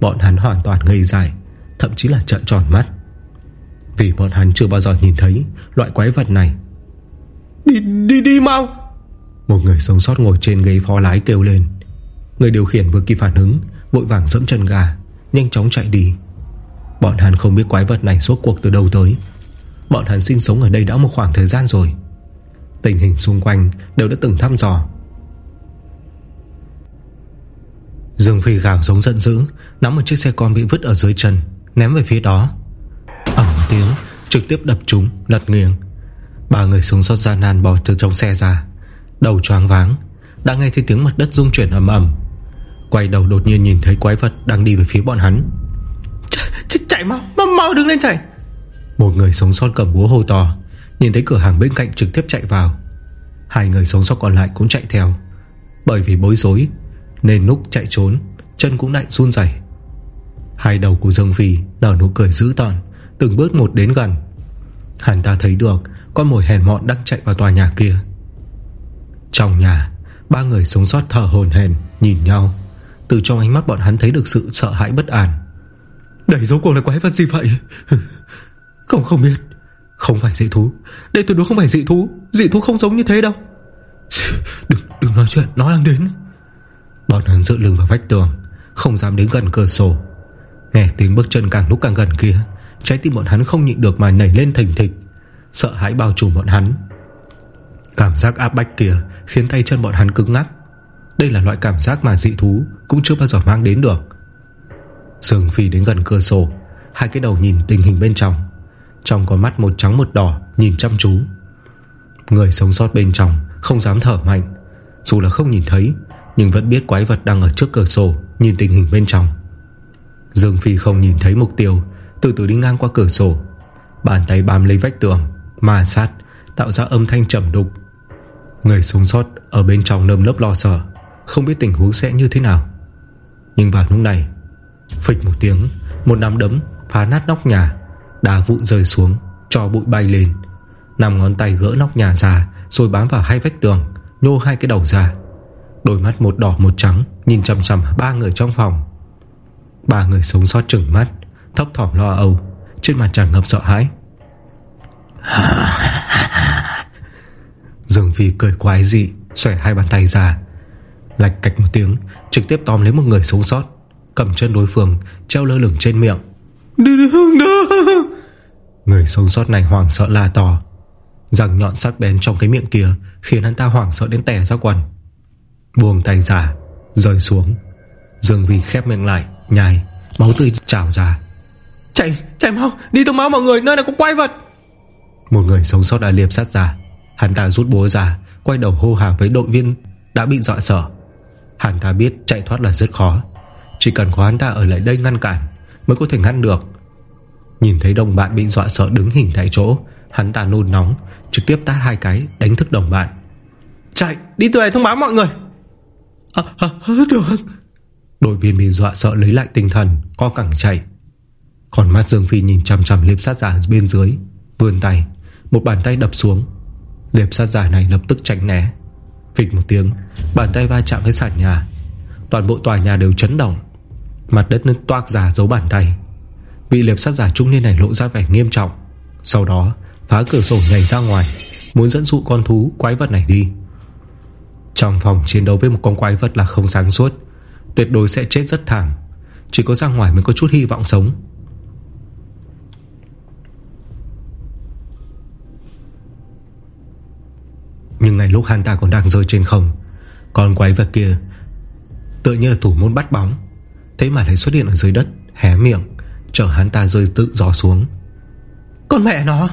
Speaker 1: Bọn hắn hoàn toàn ngây dài Thậm chí là trợn tròn mắt. Vì bọn hắn chưa bao giờ nhìn thấy Loại quái vật này.
Speaker 2: Đi đi đi mau!
Speaker 1: Một người sống sót ngồi trên ghế phó lái kêu lên. Người điều khiển vừa kịp phản ứng, Vội vàng dẫm chân gà Nhanh chóng chạy đi. Bọn hắn không biết quái vật này suốt cuộc từ đâu tới. Bọn hắn sinh sống ở đây đã một khoảng thời gian rồi. Tình hình xung quanh Đều đã từng thăm dò. Dương Phi gào giống giận dữ, Nắm một chiếc xe con bị vứt ở dưới chân, Ném về phía đó. Ẩm một tiếng, trực tiếp đập chúng Lật nghiêng. Ba người sống sót gian nan bỏ từ trong xe ra. Đầu choáng váng Đã nghe thấy tiếng mặt đất rung chuyển ầm ầm. Quay đầu đột nhiên nhìn thấy quái vật Đang đi về phía bọn hắn.
Speaker 2: Ch Chạy mau, mau, mau đứng lên chạy.
Speaker 1: Một người sống sót cầm búa hô to Nhìn thấy cửa hàng bên cạnh trực tiếp chạy vào. Hai người sống sót còn lại cũng chạy theo. Bởi vì bối rối Nên lúc chạy trốn Chân cũng lại run dày Hai đầu của Dương Phi nở nụ cười dữ tợn Từng bước một đến gần. Hắn ta thấy được Con mồi hèn mọn đang chạy vào tòa nhà kia Trong nhà Ba người sống sót thở hồn hền Nhìn nhau. Từ trong ánh mắt bọn hắn thấy được sự sợ hãi bất an. Đây dấu cuộc là quái vật gì vậy? Không không biết. Không phải dị thú. Đây tuyệt đối không phải dị thú. Dị thú không giống như thế đâu. Đừng, đừng nói chuyện. Nó đang đến. Bọn hắn dựa lưng vào vách tường Không dám đến gần cửa sổ. Nghe tiếng bước chân càng lúc càng gần kia Trái tim bọn hắn không nhịn được mà nảy lên thành thịch. Sợ hãi bao trùm bọn hắn Cảm giác áp bách kia Khiến tay chân bọn hắn cứng ngắt. đây là loại cảm giác mà dị thú Cũng chưa bao giờ mang đến được. Sương Phi đến gần cửa sổ, Hai cái đầu nhìn tình hình bên trong. Trong có mắt một trắng một đỏ, Nhìn chăm chú. Người sống sót bên trong Không dám thở mạnh. Dù là không nhìn thấy, Nhưng vẫn biết quái vật đang ở trước cửa sổ, Nhìn tình hình bên trong. Dương Phi không nhìn thấy mục tiêu, Từ từ đi ngang qua cửa sổ. Bàn tay bám lấy vách tường, Ma sát, Tạo ra âm thanh trầm đục. Người sống sót ở bên trong nơm lớp lo sợ, không biết tình huống sẽ như thế nào. Nhưng vào lúc này, Phịch một tiếng, Một nắm đấm phá nát nóc nhà, Đá vụn rơi xuống, Cho bụi bay lên. Nằm ngón tay gỡ nóc nhà ra, Rồi bám vào hai vách tường, Nhô hai cái đầu ra. Đôi mắt một đỏ một trắng, Nhìn chầm chầm ba người trong phòng. Ba người sống sót trừng mắt, Thấp thỏm lo âu, Trên mặt tràn ngập sợ hãi. Dương Phi cười quái dị Xòe hai bàn tay ra. Lạch cạch một tiếng Trực tiếp tóm lấy một người sống sót Cầm chân đối phương Treo lơ lửng trên miệng.
Speaker 2: Đừng đó
Speaker 1: Người sống sót này hoảng sợ la to. Răng nhọn sắc bén trong cái miệng kia Khiến hắn ta hoảng sợ đến tè ra quần. Buông tay ra Rơi xuống. Dương Vi khép miệng lại Nhai Máu tươi trào ra.
Speaker 2: Chạy chạy mau Đi thông báo mọi người Nơi này có quái vật.
Speaker 1: Một người sống sót đã liệp sát ra Hắn ta rút búa ra Quay đầu hô hào với đội viên Đã bị dọa sợ. Hắn ta biết chạy thoát là rất khó Chỉ cần có hắn ta ở lại đây ngăn cản Mới có thể ngăn được. Nhìn thấy đồng bạn bị dọa sợ đứng hình tại chỗ Hắn ta nôn nóng Trực tiếp tát hai cái đánh thức đồng bạn.
Speaker 3: Chạy đi này thông báo mọi người.
Speaker 1: À, à, à, Được. Đội viên bị dọa sợ lấy lại tinh thần Co cẳng chạy. Còn mắt Dương Phi nhìn chằm chằm liệp sát giả bên dưới Vươn tay Một bàn tay đập xuống Liệp sát giả này lập tức tránh né. Phịch một tiếng, Bàn tay va chạm với sàn nhà. Toàn bộ tòa nhà đều chấn động. Mặt đất nên toác ra dấu bàn tay. Vị liệp sát giả trung niên này lộ ra vẻ nghiêm trọng. Sau đó, phá cửa sổ nhảy ra ngoài, Muốn dẫn dụ con thú, quái vật này đi. Trong phòng chiến đấu với một con quái vật là không sáng suốt, Tuyệt đối sẽ chết rất thảm. Chỉ có ra ngoài mới có chút hy vọng sống. Nhưng ngay lúc hắn ta còn đang rơi trên không, Con quái vật kia Tự như là thủ môn bắt bóng. Thế mà lại xuất hiện ở dưới đất, Hé miệng Chở hắn ta rơi tự gió xuống.
Speaker 3: Con mẹ nó!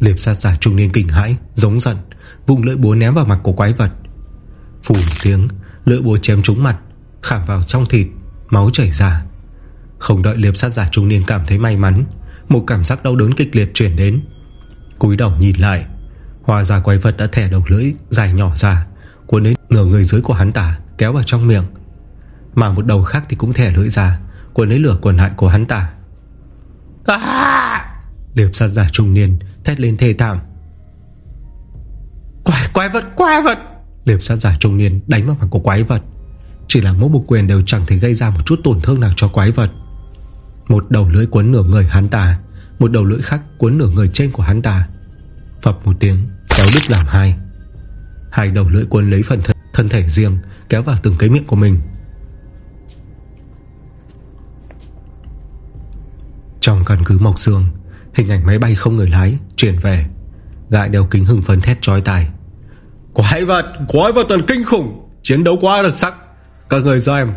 Speaker 1: Liệp sát giả trung niên kinh hãi, Giống giận Vùng lưỡi búa ném vào mặt của quái vật. Phủ tiếng, Lưỡi búa chém trúng mặt, Khảm vào trong thịt, Máu chảy ra. Không đợi liệp sát giả trung niên cảm thấy may mắn, Một cảm giác đau đớn kịch liệt chuyển đến. Cúi đầu nhìn lại Hòa ra quái vật đã thẻ đầu lưỡi Dài nhỏ ra Cuốn đến nửa người dưới của hắn ta Kéo vào trong miệng. Mà một đầu khác thì cũng thẻ lưỡi ra Cuốn lấy lửa quần hại của hắn ta.
Speaker 3: À!
Speaker 1: Liệp sát giả trung niên Thét lên thê thảm.
Speaker 3: Quái, quái vật, quái vật!
Speaker 1: Liệp sát giả trung niên đánh vào mặt của quái vật. Chỉ là mỗi một quyền đều chẳng thể gây ra Một chút tổn thương nào cho quái vật. Một đầu lưỡi cuốn nửa người hắn ta Một đầu lưỡi khác cuốn nửa người trên của hắn ta. Phập một tiếng Kéo đứt làm hai. Hai đầu lưỡi cuốn lấy phần thân, thân thể riêng Kéo vào từng cái miệng của mình. Trong căn cứ Mộc Dương Hình ảnh máy bay không người lái Chuyển về. Gại đeo kính hưng phấn thét trói tài
Speaker 3: Quái vật Quái vật tần kinh khủng Chiến đấu quá đặc sắc. Các người do em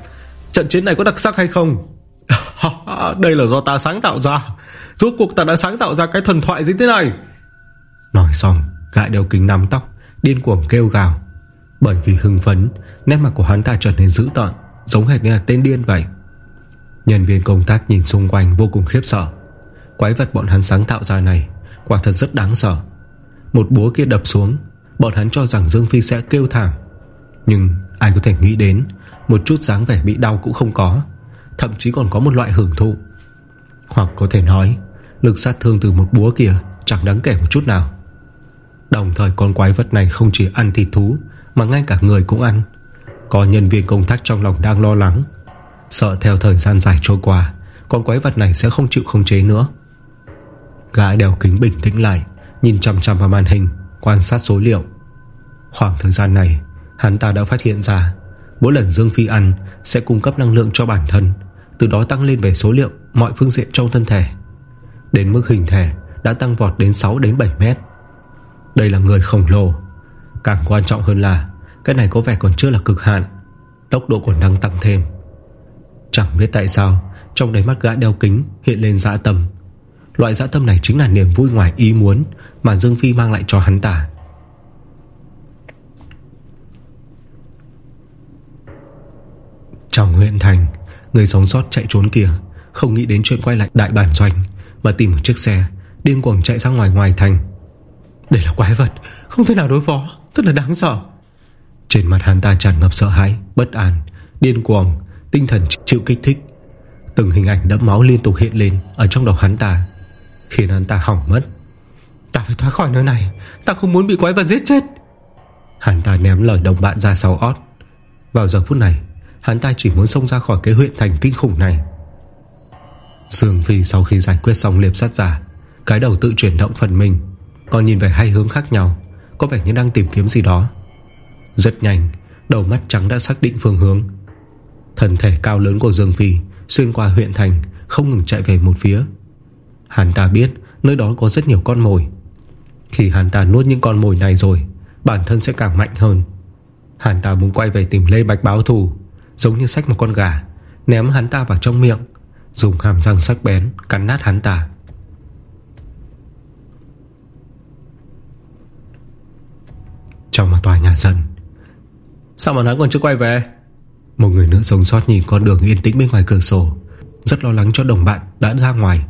Speaker 3: Trận chiến này có đặc sắc hay không? Đây là do ta sáng tạo ra. Rốt cuộc ta đã sáng tạo ra cái thần thoại gì thế này?
Speaker 1: Nói xong Gại đều kính nắm tóc, Điên cuồng kêu gào. Bởi vì hưng phấn, Nét mặt của hắn ta trở nên dữ tợn, Giống hệt như là tên điên vậy. Nhân viên công tác nhìn xung quanh vô cùng khiếp sợ. Quái vật bọn hắn sáng tạo ra này, Quả thật rất đáng sợ. Một búa kia đập xuống, Bọn hắn cho rằng Dương Phi sẽ kêu thảm. Nhưng ai có thể nghĩ đến, Một chút dáng vẻ bị đau cũng không có, Thậm chí còn có một loại hưởng thụ. Hoặc có thể nói, Lực sát thương từ một búa kia Chẳng đáng kể một chút nào. Đồng thời con quái vật này không chỉ ăn thịt thú, Mà ngay cả người cũng ăn. Có nhân viên công tác trong lòng đang lo lắng. Sợ theo thời gian dài trôi qua, Con quái vật này sẽ không chịu không chế nữa. Gã đeo kính bình tĩnh lại, Nhìn chăm chăm vào màn hình, Quan sát số liệu. Khoảng thời gian này, Hắn ta đã phát hiện ra, Mỗi lần Dương Phi ăn Sẽ cung cấp năng lượng cho bản thân, Từ đó tăng lên về số liệu Mọi phương diện trong thân thể. Đến mức hình thể đã tăng vọt đến 6 đến 7 mét. Đây là người khổng lồ. Càng quan trọng hơn là, Cái này có vẻ còn chưa là cực hạn. Tốc độ còn đang tăng thêm. Chẳng biết tại sao, Trong đáy mắt gã đeo kính hiện lên dã tâm. Loại dã tâm này chính là niềm vui ngoài ý muốn Mà Dương Phi mang lại cho hắn ta. Trong huyện thành, Người sống sót chạy trốn kìa, Không nghĩ đến chuyện quay lại đại bản doanh, Mà tìm một chiếc xe, Điên cuồng chạy ra ngoài ngoài thành. Đây là quái vật, Không thể nào đối phó Thật là đáng sợ. Trên mặt hắn ta tràn ngập sợ hãi, Bất an, Điên cuồng, Tinh thần chịu kích thích. Từng hình ảnh đẫm máu liên tục hiện lên Ở trong đầu hắn ta, Khiến hắn ta hỏng mất.
Speaker 3: Ta phải thoát khỏi nơi này, Ta không muốn bị quái vật giết chết.
Speaker 1: Hắn ta ném lời đồng bạn ra sau ót. Vào giờ phút này, Hắn ta chỉ muốn xông ra khỏi cái huyện thành kinh khủng này. Dương Phi sau khi giải quyết xong liệp sát giả, Cái đầu tự chuyển động phần mình còn nhìn về hai hướng khác nhau, Có vẻ như đang tìm kiếm gì đó. Rất nhanh, Đầu mắt trắng đã xác định phương hướng. Thần thể cao lớn của Dương Phi Xuyên qua huyện thành, Không ngừng chạy về một phía. Hắn ta biết nơi đó có rất nhiều con mồi. Khi hắn ta nuốt những con mồi này rồi, Bản thân sẽ càng mạnh hơn. Hắn ta muốn quay về tìm Lê Bạch báo thù, Giống như sách một con gà, Ném hắn ta vào trong miệng, Dùng hàm răng sắc bén cắn nát hắn ta. Trong tòa nhà dân.
Speaker 3: Sao mà hắn còn chưa quay về?
Speaker 1: Một người nữa sống sót nhìn con đường yên tĩnh bên ngoài cửa sổ Rất lo lắng cho đồng bạn đã ra ngoài.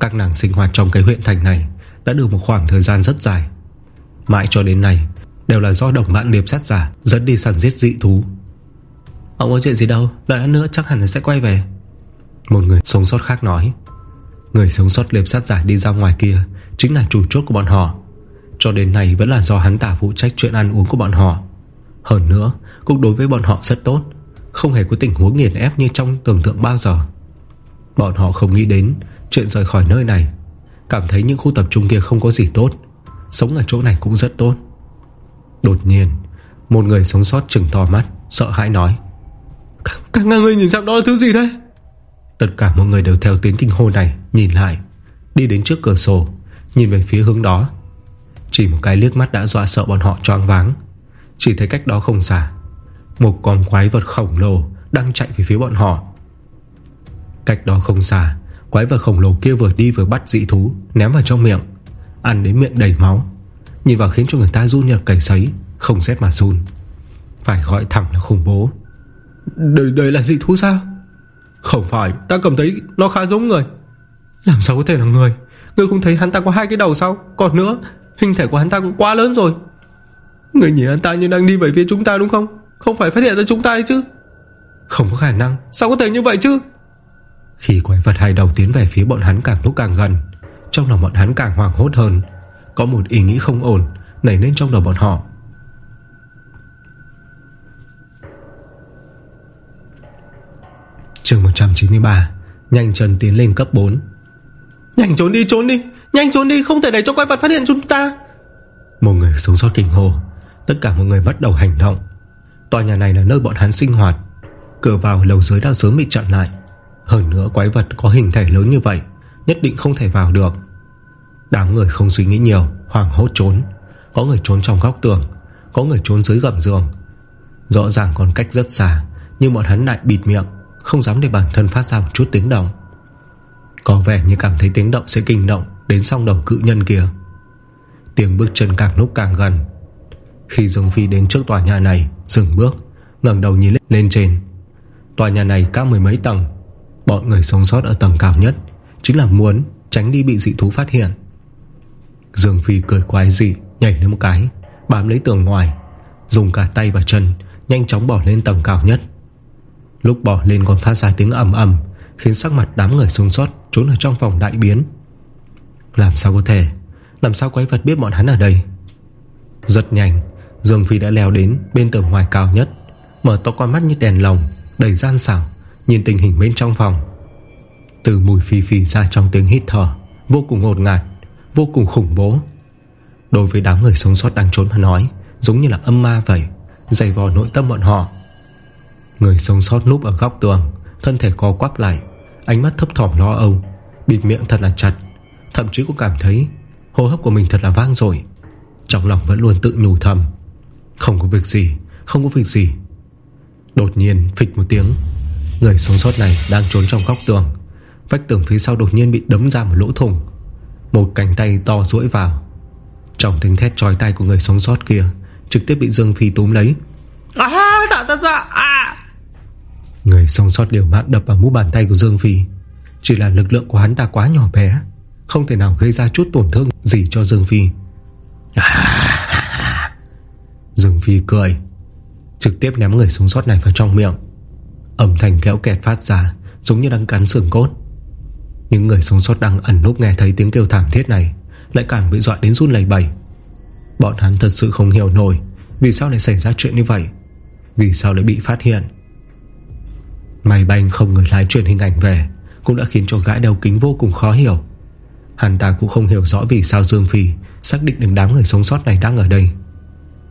Speaker 1: Các nàng sinh hoạt trong cái huyện thành này Đã được một khoảng thời gian rất dài. Mãi cho đến nay Đều là do đồng bạn điệp sát giả Dẫn đi săn giết dị thú.
Speaker 2: Ông có chuyện gì đâu Đợi nữa chắc hẳn sẽ quay về.
Speaker 1: Một người sống sót khác nói Người sống sót liệp sát giả đi ra ngoài kia Chính là chủ chốt của bọn họ cho đến nay vẫn là do hắn ta phụ trách chuyện ăn uống của bọn họ. Hơn nữa Cũng đối với bọn họ rất tốt, Không hề có tình huống nghiền ép như trong tưởng tượng bao giờ. Bọn họ không nghĩ đến Chuyện rời khỏi nơi này, Cảm thấy những khu tập trung kia không có gì tốt, Sống ở chỗ này cũng rất tốt. Đột nhiên, Một người sống sót trừng to mắt, Sợ hãi nói,
Speaker 3: Các người nhìn sang đó là thứ gì đây?
Speaker 1: Tất cả mọi người đều theo tiếng kinh hô này Nhìn lại, Đi đến trước cửa sổ, Nhìn về phía hướng đó. Chỉ một cái liếc mắt đã dọa sợ bọn họ choáng váng. Chỉ thấy cách đó không xa Một con quái vật khổng lồ Đang chạy về phía bọn họ. Cách đó không xa Quái vật khổng lồ kia vừa đi vừa bắt dị thú Ném vào trong miệng Ăn đến miệng đầy máu. Nhìn vào khiến cho người ta run như cầy sấy Không rét mà run. Phải gọi thẳng là khủng bố.
Speaker 3: Đây, đây là dị thú sao? Không phải ta cảm thấy nó khá giống người. Làm sao có thể là người? Người không thấy hắn ta có hai cái đầu sao? Còn nữa hình thể của hắn ta cũng quá lớn rồi. Người nhìn hắn ta như đang đi về phía chúng ta đúng không? Không phải phát hiện ra chúng ta đấy chứ? Không có khả năng. Sao có thể như vậy chứ?
Speaker 1: Khi quái vật hai đầu tiến về phía bọn hắn càng lúc càng gần, Trong lòng bọn hắn càng hoảng hốt hơn. Có một ý nghĩ không ổn Nảy lên trong đầu bọn họ. Chương 193 Nhanh chân tiến lên cấp 4
Speaker 3: Nhanh trốn đi trốn đi. Nhanh trốn đi, không thể để cho quái vật phát hiện chúng ta.
Speaker 1: Một người sống sót kinh hồ Tất cả mọi người bắt đầu hành động. Tòa nhà này là nơi bọn hắn sinh hoạt. Cửa vào lầu dưới đã sớm bị chặn lại. Hơn nữa, quái vật có hình thể lớn như vậy, Nhất định không thể vào được. Đám người không suy nghĩ nhiều Hoàng hốt trốn. Có người trốn trong góc tường, Có người trốn dưới gầm giường. Rõ ràng còn cách rất xa, Nhưng bọn hắn lại bịt miệng, Không dám để bản thân phát ra một chút tiếng động. Có vẻ như cảm thấy tiếng động sẽ kinh động. Đến song đầu cự nhân kia. Tiếng bước chân càng lúc càng gần. Khi Dương Phi đến trước tòa nhà này, Dừng bước, ngẩng đầu nhìn lên trên. Tòa nhà này cao mười mấy tầng. Bọn người sống sót ở tầng cao nhất Chính là muốn tránh đi bị dị thú phát hiện. Dương Phi cười quái dị, Nhảy lên một cái, Bám lấy tường ngoài, Dùng cả tay và chân Nhanh chóng bỏ lên tầng cao nhất. Lúc bỏ lên còn phát ra tiếng ầm ầm, Khiến sắc mặt đám người sống sót Trốn ở trong phòng đại biến. Làm sao có thể? Làm sao quái vật biết bọn hắn ở đây? Rất nhanh, Dương Phi đã leo đến bên tường ngoài cao nhất, Mở to con mắt như đèn lồng, Đầy gian xảo, Nhìn tình hình bên trong phòng. Từ mùi phì phì ra trong tiếng hít thở, Vô cùng ngột ngạt, Vô cùng khủng bố. Đối với đám người sống sót đang trốn mà nói, Giống như là âm ma vậy, Dày vò nội tâm bọn họ. Người sống sót núp ở góc tường, Thân thể co quắp lại, Ánh mắt thấp thỏm lo âu, Bịt miệng thật là chặt Thậm chí cũng cảm thấy hô hấp của mình thật là vang rồi Trong lòng vẫn luôn tự nhủ thầm Không có việc gì Không có việc gì. Đột nhiên phịch một tiếng Người sống sót này đang trốn trong góc tường. Vách tường phía sau đột nhiên bị đấm ra một lỗ thùng Một cánh tay to duỗi vào. Trong tiếng thét trói tay của người sống sót kia Trực tiếp bị Dương Phi túm lấy.
Speaker 3: À tạ tạ tạ à.
Speaker 1: Người sống sót liều mạng đập vào mũ bàn tay của Dương Phi. Chỉ là lực lượng của hắn ta quá nhỏ bé Không thể nào gây ra chút tổn thương gì cho Dương Phi. Dương Phi cười Trực tiếp ném người sống sót này vào trong miệng. Âm thanh kéo kẹt phát ra Giống như đang cắn xương cốt. Những người sống sót đang ẩn núp nghe thấy tiếng kêu thảm thiết này Lại càng bị dọa đến run lầy bầy Bọn hắn thật sự không hiểu nổi Vì sao lại xảy ra chuyện như vậy? Vì sao lại bị phát hiện? Máy bay không người lái truyền hình ảnh về Cũng đã khiến cho gãi đeo kính vô cùng khó hiểu Hắn ta cũng không hiểu rõ vì sao Dương Phi Xác định được đám người sống sót này đang ở đây.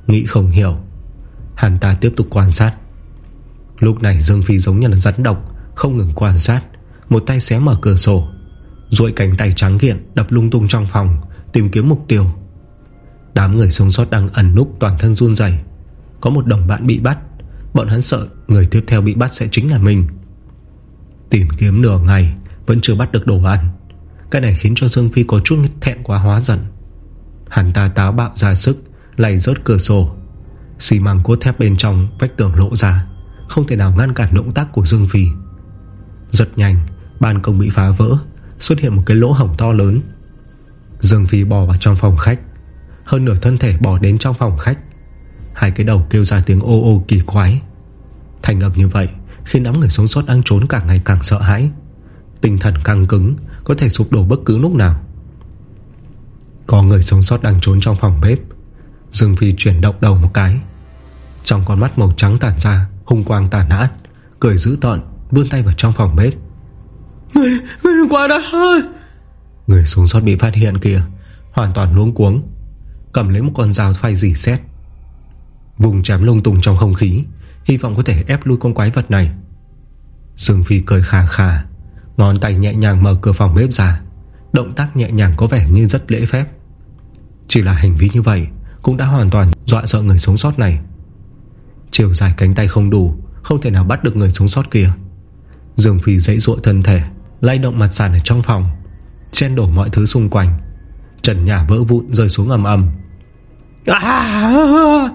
Speaker 1: Nghĩ không hiểu Hắn ta tiếp tục quan sát. Lúc này Dương Phi giống như là rắn độc, Không ngừng quan sát, Một tay xé mở cửa sổ Rồi cánh tay trắng kiện đập lung tung trong phòng, Tìm kiếm mục tiêu. Đám người sống sót đang ẩn núp toàn thân run dày Có một đồng bạn bị bắt, Bọn hắn sợ người tiếp theo bị bắt sẽ chính là mình. Tìm kiếm nửa ngày, Vẫn chưa bắt được đồ ăn. Cái này khiến cho Dương Phi có chút thẹn quá, hóa giận. Hắn ta táo bạo ra sức Lầy rớt cửa sổ. Xì măng cốt thép bên trong vách tường lộ ra, Không thể nào ngăn cản động tác của Dương Phi. Rất nhanh, Ban công bị phá vỡ, Xuất hiện một cái lỗ hổng to lớn. Dương Phi bò vào trong phòng khách, Hơn nửa thân thể bò đến trong phòng khách. Hai cái đầu kêu ra tiếng ô ô kỳ quái. Thành âm như vậy, Khiến đám người sống sót đang trốn càng ngày càng sợ hãi. Tinh thần căng cứng có thể sụp đổ bất cứ lúc nào. Có người sống sót đang trốn trong phòng bếp. Dương Phi chuyển động đầu một cái. Trong con mắt màu trắng tản ra Hung quang tàn át Cười dữ tợn Vươn tay vào trong phòng bếp.
Speaker 2: Người, người đừng qua đây
Speaker 1: Người sống sót bị phát hiện kìa Hoàn toàn luống cuống Cầm lấy một con dao phay dì xét. Vùng chém lung tung trong không khí Hy vọng có thể ép lui con quái vật này. Dương Phi cười khà khà Ngón tay nhẹ nhàng mở cửa phòng bếp ra. Động tác nhẹ nhàng có vẻ như rất lễ phép. Chỉ là hành vi như vậy Cũng đã hoàn toàn dọa sợ người sống sót này. Chiều dài cánh tay không đủ, Không thể nào bắt được người sống sót kia. Dương Phi dãy ruộng thân thể, Lay động mặt sàn ở trong phòng, Chen đổ mọi thứ xung quanh. Trần nhà vỡ vụn rơi xuống ầm ầm.
Speaker 2: À!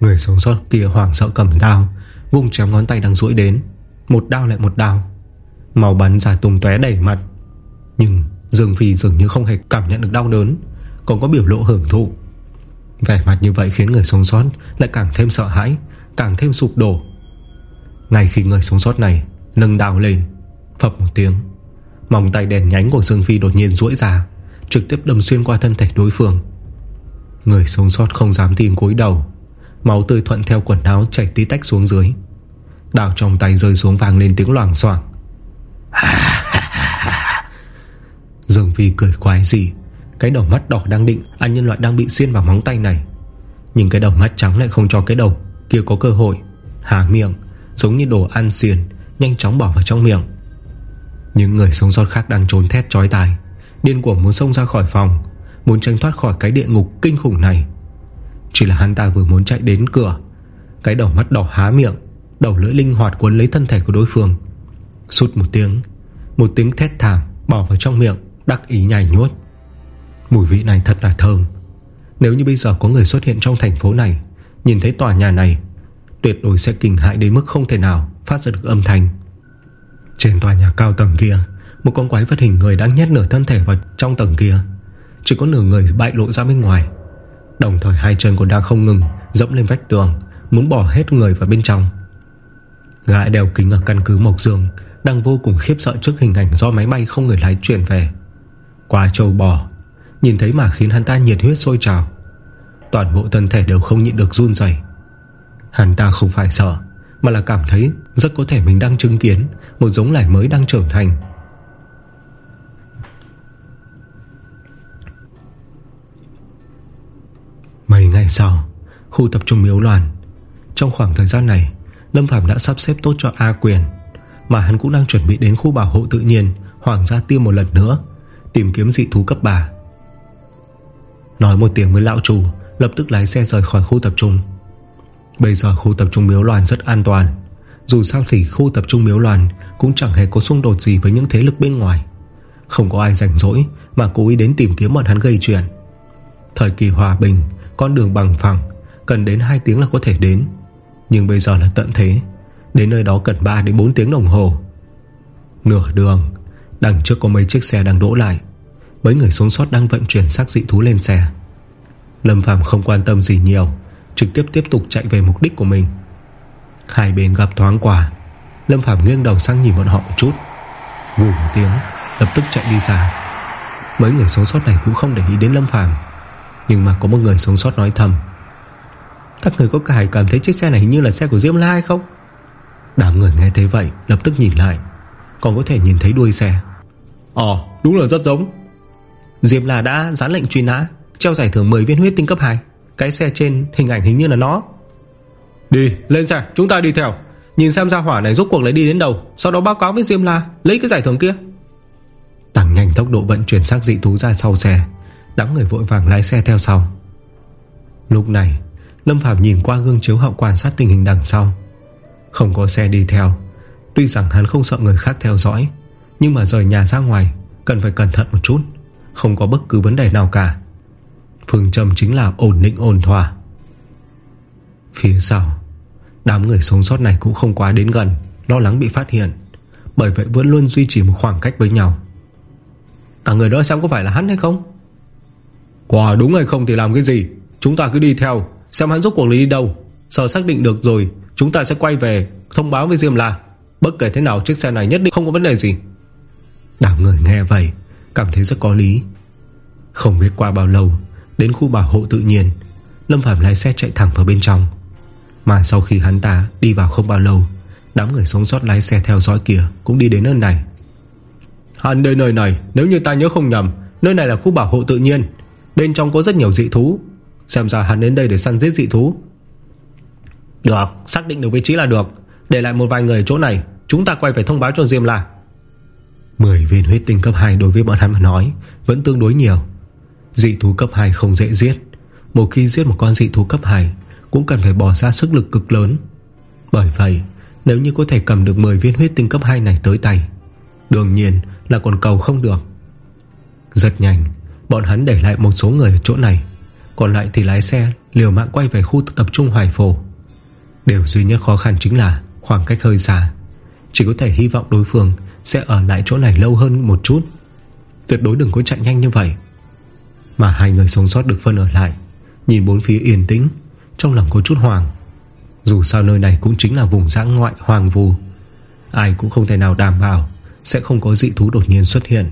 Speaker 1: Người sống sót kia hoảng sợ cầm đao Vùng chém ngón tay đang rũi đến. Một đao lại một đao. Màu bắn ra tung tóe đầy mặt. Nhưng Dương Phi dường như không hề cảm nhận được đau đớn, Còn có biểu lộ hưởng thụ. Vẻ mặt như vậy khiến người sống sót Lại càng thêm sợ hãi, Càng thêm sụp đổ. Ngay khi người sống sót này Nâng đào lên, Phập một tiếng Mỏng tay đèn nhánh của Dương Phi đột nhiên duỗi ra, Trực tiếp đâm xuyên qua thân thể đối phương. Người sống sót không dám tìm cúi đầu, Máu tươi thuận theo quần áo chảy tí tách xuống dưới. Đào trong tay rơi xuống vàng lên tiếng loảng xoảng. Dương Phi cười quái gì Cái đầu mắt đỏ đang định Ăn nhân loại đang bị xiên vào móng tay này. Nhưng cái đầu mắt trắng lại không cho cái đầu Kia có cơ hội. Há miệng, giống như đồ ăn xiên Nhanh chóng bỏ vào trong miệng. Những người sống sót khác đang trốn thét trói tai. Điên cuồng muốn xông ra khỏi phòng, Muốn tranh thoát khỏi cái địa ngục kinh khủng này. Chỉ là hắn ta vừa muốn chạy đến cửa. Cái đầu mắt đỏ há miệng, Đầu lưỡi linh hoạt cuốn lấy thân thể của đối phương. Sút một tiếng một tiếng thét thảm bỏ vào trong miệng, Đắc ý nhảy nhuốt Mùi vị này thật là thơm. Nếu như bây giờ có người xuất hiện trong thành phố này, Nhìn thấy tòa nhà này, Tuyệt đối sẽ kinh hại đến mức không thể nào Phát ra được âm thanh. Trên tòa nhà cao tầng kia, Một con quái vật hình người đang nhét nửa thân thể vào trong tầng kia. Chỉ có nửa người bại lộ ra bên ngoài. Đồng thời hai chân còn đang không ngừng Dẫm lên vách tường, Muốn bỏ hết người vào bên trong. Gã đeo kính ở căn cứ Mộc Dương đang vô cùng khiếp sợ trước hình ảnh Do máy bay không người lái chuyển về. Qua châu bò, Nhìn thấy mà khiến hắn ta nhiệt huyết sôi trào. Toàn bộ thân thể đều không nhịn được run dày Hắn ta không phải sợ, Mà là cảm thấy rất có thể mình đang chứng kiến Một giống loài mới đang trưởng thành. Mấy ngày sau, Khu tập trung miếu loạn Trong khoảng thời gian này, Lâm Phạm đã sắp xếp tốt cho A Quyền. Mà hắn cũng đang chuẩn bị đến khu bảo hộ tự nhiên Hoàng gia tiêu một lần nữa, Tìm kiếm dị thú cấp 3 Nói một tiếng với lão chủ Lập tức lái xe rời khỏi khu tập trung. Bây giờ khu tập trung miếu loàn rất an toàn, Dù sao thì khu tập trung miếu loàn Cũng chẳng hề có xung đột gì với những thế lực bên ngoài. Không có ai rảnh rỗi Mà cố ý đến tìm kiếm bọn hắn gây chuyện. Thời kỳ hòa bình, Con đường bằng phẳng, Cần đến 2 tiếng là có thể đến. Nhưng bây giờ là tận thế. Đến nơi đó cần 3 đến 4 tiếng đồng hồ. Nửa đường, Đằng trước có mấy chiếc xe đang đỗ lại. Mấy người sống sót đang vận chuyển xác dị thú lên xe. Lâm Phàm không quan tâm gì nhiều, Trực tiếp tiếp tục chạy về mục đích của mình. Hai bên gặp thoáng quả Lâm Phàm nghiêng đầu sang nhìn bọn họ một chút. Vù một tiếng, Lập tức chạy đi ra. Mấy người sống sót này cũng không để ý đến Lâm Phàm, Nhưng mà có một người sống sót nói thầm. Các người có cải cảm thấy chiếc xe này như là xe của Diêm La hay không? Đám người nghe thấy vậy, Lập tức nhìn lại. Còn có thể nhìn thấy đuôi xe.
Speaker 3: Ồ đúng là rất giống.
Speaker 2: Diệp là đã dán lệnh truy nã, Treo giải thưởng 10 viên huyết tinh cấp 2 Cái xe trên hình ảnh hình như là nó.
Speaker 3: Đi, lên xe, chúng ta đi theo. Nhìn xem ra hỏa này rốt cuộc lấy đi đến đâu. Sau đó báo cáo với Diêm La Lấy cái giải thưởng kia.
Speaker 1: Tăng nhanh tốc độ vận chuyển xác dị thú ra sau xe. Đám người vội vàng lái xe theo sau. Lúc này, Lâm Phạm nhìn qua gương chiếu hậu quan sát tình hình đằng sau. Không có xe đi theo. Tuy rằng hắn không sợ người khác theo dõi, Nhưng mà rời nhà ra ngoài, Cần phải cẩn thận một chút, Không có bất cứ vấn đề nào cả. Phương châm chính là ổn định ổn thỏa. Phía sau, Đám người sống sót này cũng không quá đến gần, Lo lắng bị phát hiện, Bởi vậy vẫn luôn duy trì một khoảng cách với nhau.
Speaker 3: Cả người đó xem có phải là hắn hay không? Quả đúng hay không thì làm cái gì? Chúng ta cứ đi theo, Xem hắn rốt cuộc đi đâu. Sợ xác định được rồi Chúng ta sẽ quay về Thông báo với Diêm La. Bất kể thế nào, chiếc xe này nhất định không có vấn đề gì.
Speaker 1: Đám người nghe vậy, Cảm thấy rất có lý. Không biết qua bao lâu, Đến khu bảo hộ tự nhiên, Lâm Phạm lái xe chạy thẳng vào bên trong. Mà sau khi hắn ta đi vào không bao lâu, Đám người sống sót lái xe theo dõi kia Cũng đi đến nơi này.
Speaker 3: Hắn đến nơi này, Nếu như ta nhớ không nhầm, Nơi này là khu bảo hộ tự nhiên. Bên trong có rất nhiều dị thú. Xem ra hắn đến đây để săn giết dị thú. Được, Xác định được vị trí là được. Để lại một vài người ở chỗ này, Chúng ta quay về thông báo cho Diêm La.
Speaker 1: 10 viên huyết tinh cấp 2 đối với bọn hắn mà nói, Vẫn tương đối nhiều. Dị thú cấp 2 không dễ giết. Một khi giết một con dị thú cấp 2 Cũng cần phải bỏ ra sức lực cực lớn. Bởi vậy, Nếu như có thể cầm được 10 viên huyết tinh cấp 2 này tới tay, Đương nhiên là còn cầu không được. Rất nhanh, Bọn hắn để lại một số người ở chỗ này. Còn lại thì lái xe, Liều mạng quay về khu tập trung hoài phổ Điều duy nhất khó khăn chính là Khoảng cách hơi xa. Chỉ có thể hy vọng đối phương Sẽ ở lại chỗ này lâu hơn một chút. Tuyệt đối đừng có chạy nhanh như vậy. Mà hai người sống sót được phân ở lại, Nhìn bốn phía yên tĩnh, Trong lòng có chút hoàng Dù sao nơi này cũng chính là vùng giã ngoại hoàng vù Ai cũng không thể nào đảm bảo Sẽ không có dị thú đột nhiên xuất hiện.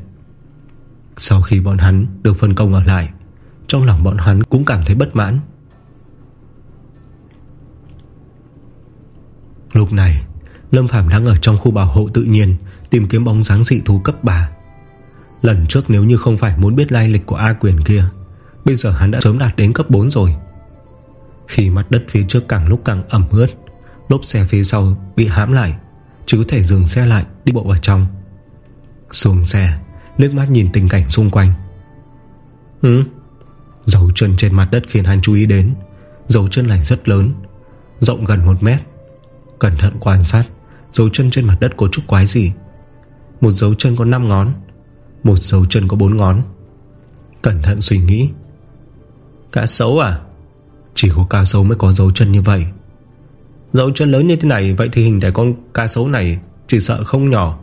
Speaker 1: Sau khi bọn hắn được phân công ở lại, Trong lòng bọn hắn cũng cảm thấy bất mãn. Lúc này, Lâm Phàm đang ở trong khu bảo hộ tự nhiên, Tìm kiếm bóng dáng dị thú cấp 3 Lần trước nếu như không phải muốn biết lai lịch của A quyền kia, Bây giờ hắn đã sớm đạt đến cấp 4 rồi. Khi mặt đất phía trước càng lúc càng ẩm ướt Lốp xe phía sau bị hãm lại Chỉ có thể dừng xe lại, Đi bộ vào trong. Xuống xe Lướt mắt nhìn tình cảnh xung quanh. Ừ Dấu chân trên mặt đất khiến hắn chú ý đến, Dấu chân này rất lớn, Rộng gần 1 mét Cẩn thận quan sát, Dấu chân trên mặt đất có chút quái gì. Một dấu chân có 5 ngón, Một dấu chân có 4 ngón. Cẩn thận suy nghĩ.
Speaker 3: Cá sấu à?
Speaker 1: Chỉ có cá sấu mới có dấu chân như vậy.
Speaker 3: Dấu chân lớn như thế này, Vậy thì hình thể con cá sấu này Chỉ sợ không nhỏ.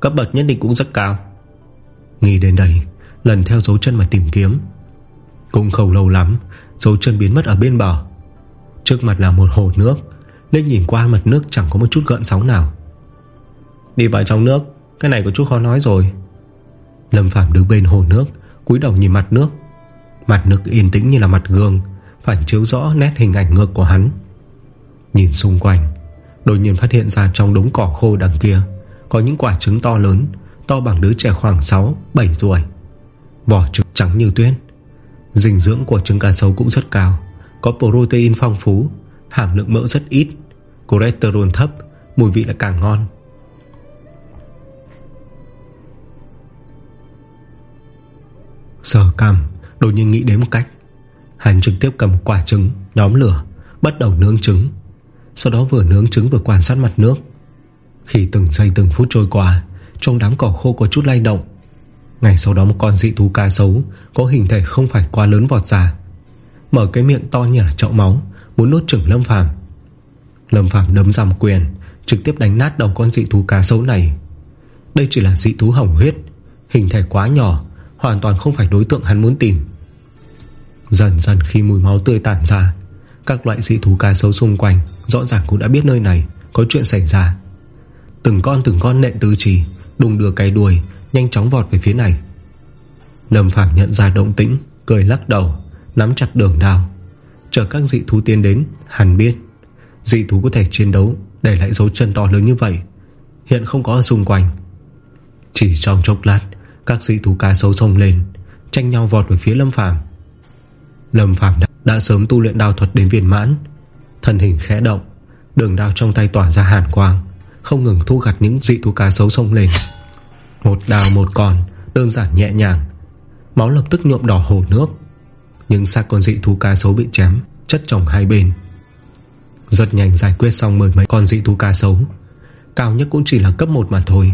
Speaker 3: Cấp bậc nhất định cũng rất cao.
Speaker 1: Nghĩ đến đây, Lần theo dấu chân mà tìm kiếm. Cũng không lâu lắm, Dấu chân biến mất ở bên bờ. Trước mặt là một hồ nước lên nhìn qua mặt nước chẳng có một chút gợn sóng nào.
Speaker 3: Đi vào trong nước, Cái này có chút khó nói rồi.
Speaker 1: Lâm Phạm đứng bên hồ nước, cúi đầu nhìn mặt nước. Mặt nước yên tĩnh như là mặt gương, Phản chiếu rõ nét hình ảnh ngược của hắn. Nhìn xung quanh, Đột nhiên phát hiện ra trong đống cỏ khô đằng kia, Có những quả trứng to lớn, To bằng đứa trẻ khoảng 6-7 tuổi. Vỏ trứng trắng như tuyết. Dinh dưỡng của trứng cá sấu cũng rất cao, Có protein phong phú, Hàm lượng mỡ rất ít. Cholesterol thấp, Mùi vị lại càng ngon. Sở cằm Đột nhiên nghĩ đến một cách. Hắn trực tiếp cầm quả trứng, Nhóm lửa, Bắt đầu nướng trứng. Sau đó vừa nướng trứng vừa quan sát mặt nước. Khi từng giây từng phút trôi qua, Trong đám cỏ khô có chút lay động. Ngày sau đó một con dị thú cá sấu Có hình thể không phải quá lớn vọt ra. Mở cái miệng to như là chậu máu, Muốn nuốt chửng Lâm Phàm. Lâm Phàm đấm ra một quyền, Trực tiếp đánh nát đầu con dị thú cá sấu này. Đây chỉ là dị thú hỏng huyết, Hình thể quá nhỏ, Hoàn toàn không phải đối tượng hắn muốn tìm. Dần dần khi mùi máu tươi tản ra, Các loại dị thú cá sấu xung quanh Rõ ràng cũng đã biết nơi này Có chuyện xảy ra. Từng con từng con nện tứ trì Đùng đưa cái đuôi, Nhanh chóng vọt về phía này. Lâm Phàm nhận ra động tĩnh, Cười lắc đầu, Nắm chặt đường đao. Chờ các dị thú tiến đến, Hắn biết Dị thú có thể chiến đấu Để lại dấu chân to lớn như vậy. Hiện không có ở xung quanh. Chỉ trong chốc lát Các dị thú cá sấu sông lên Tranh nhau vọt về phía Lâm Phàm. Lâm Phàm đã, đã sớm tu luyện đao thuật đến viên mãn. Thân hình khẽ động Đường đao trong tay tỏa ra hàn quang Không ngừng thu gặt những dị thú cá sấu sông lên. Một đào một con Đơn giản nhẹ nhàng. Máu lập tức nhuộm đỏ hồ nước. Những xác con dị thú cá sấu bị chém Chất trồng hai bên. Rất nhanh giải quyết xong mười mấy con dị thú cá sấu. Cao nhất cũng chỉ là cấp 1 mà thôi.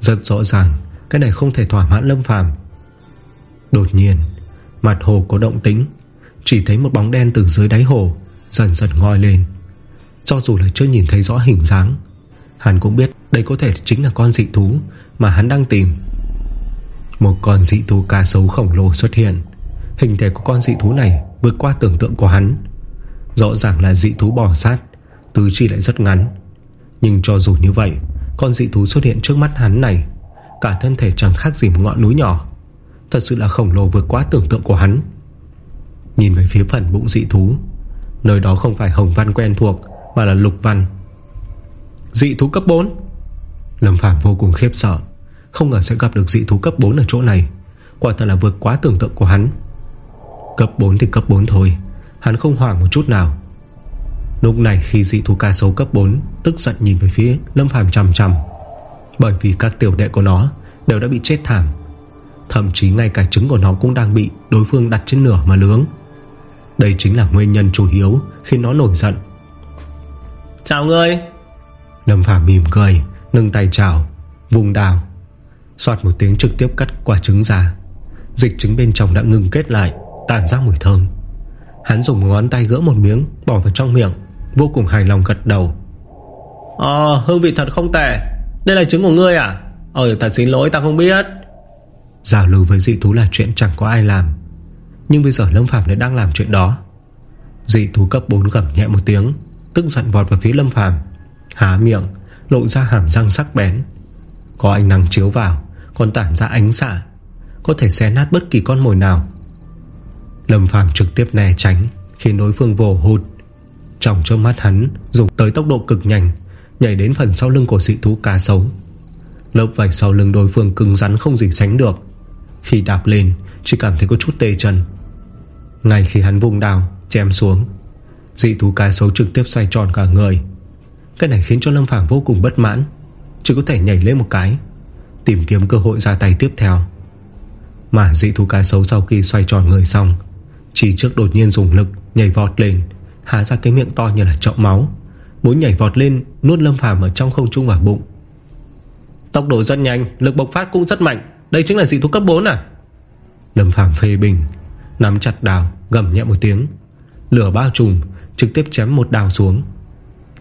Speaker 1: Rất rõ ràng, Cái này không thể thỏa mãn lâm phàm. Đột nhiên, Mặt hồ có động tính Chỉ thấy một bóng đen từ dưới đáy hồ Dần dần ngoi lên. Cho dù là chưa nhìn thấy rõ hình dáng, Hắn cũng biết đây có thể chính là con dị thú Mà hắn đang tìm. Một con dị thú cá sấu khổng lồ xuất hiện. Hình thể của con dị thú này Vượt qua tưởng tượng của hắn. Rõ ràng là dị thú bò sát Tứ chi lại rất ngắn. Nhưng cho dù như vậy, Con dị thú xuất hiện trước mắt hắn này, Cả thân thể chẳng khác gì một ngọn núi nhỏ. Thật sự là khổng lồ vượt quá tưởng tượng của hắn. Nhìn về phía phần bụng dị thú, Nơi đó không phải hồng văn quen thuộc, Mà là lục văn. Dị thú cấp 4 Lâm Phàm vô cùng khiếp sợ, Không ngờ sẽ gặp được dị thú cấp 4 ở chỗ này. Quả thật là vượt quá tưởng tượng của hắn. Cấp 4 thì cấp 4 thôi Hắn không hoảng một chút nào. Lúc này khi dị thú ca sấu cấp 4 Tức giận nhìn về phía Lâm Phàm chằm chằm Bởi vì các tiểu đệ của nó Đều đã bị chết thảm. Thậm chí ngay cả trứng của nó cũng đang bị Đối phương đặt trên nửa mà lướng. Đây chính là nguyên nhân chủ yếu Khi nó nổi giận.
Speaker 2: Chào ngươi.
Speaker 1: Lâm Phàm mỉm cười Nâng tay chào Vùng đào Xoạt một tiếng trực tiếp cắt quả trứng ra. Dịch trứng bên trong đã ngừng kết lại Tản ra mùi thơm Hắn dùng ngón tay gỡ một miếng Bỏ vào trong miệng Vô cùng hài lòng gật đầu.
Speaker 2: Ờ hương vị thật không tệ. Đây là trứng của ngươi à? Ờ thật xin lỗi ta không biết.
Speaker 1: Giao lưu với dị thú là chuyện chẳng có ai làm. Nhưng bây giờ Lâm Phàm lại đang làm chuyện đó. Dị thú cấp 4 gầm nhẹ một tiếng Tức giận vọt vào phía Lâm Phàm Há miệng Lộ ra hàm răng sắc bén. Có ánh nắng chiếu vào Còn tản ra ánh xạ. Có thể xé nát bất kỳ con mồi nào Lâm Phàm trực tiếp né tránh, Khiến đối phương vồ hụt. Trong trước mắt hắn, dùng tới tốc độ cực nhanh, Nhảy đến phần sau lưng của dị thú cá sấu. Lớp vảy sau lưng đối phương cứng rắn không gì sánh được. Khi đạp lên, Chỉ cảm thấy có chút tê chân Ngay khi hắn vùng đào Chém xuống, Dị thú cá sấu trực tiếp xoay tròn cả người. Cái này khiến cho Lâm Phàm vô cùng bất mãn, Chỉ có thể nhảy lên một cái, Tìm kiếm cơ hội ra tay tiếp theo. Mà dị thú cá sấu sau khi xoay tròn người xong chỉ trước đột nhiên dùng lực Nhảy vọt lên, Há ra cái miệng to như là chậu máu. Muốn nhảy vọt lên, Nuốt Lâm Phàm ở trong không trung vào bụng.
Speaker 2: Tốc độ rất nhanh, Lực bộc phát cũng rất mạnh. Đây chính là dị thú cấp 4 à?
Speaker 1: Lâm Phàm phê bình, Nắm chặt đào, gầm nhẹ một tiếng. Lửa bao trùm, Trực tiếp chém một đào xuống.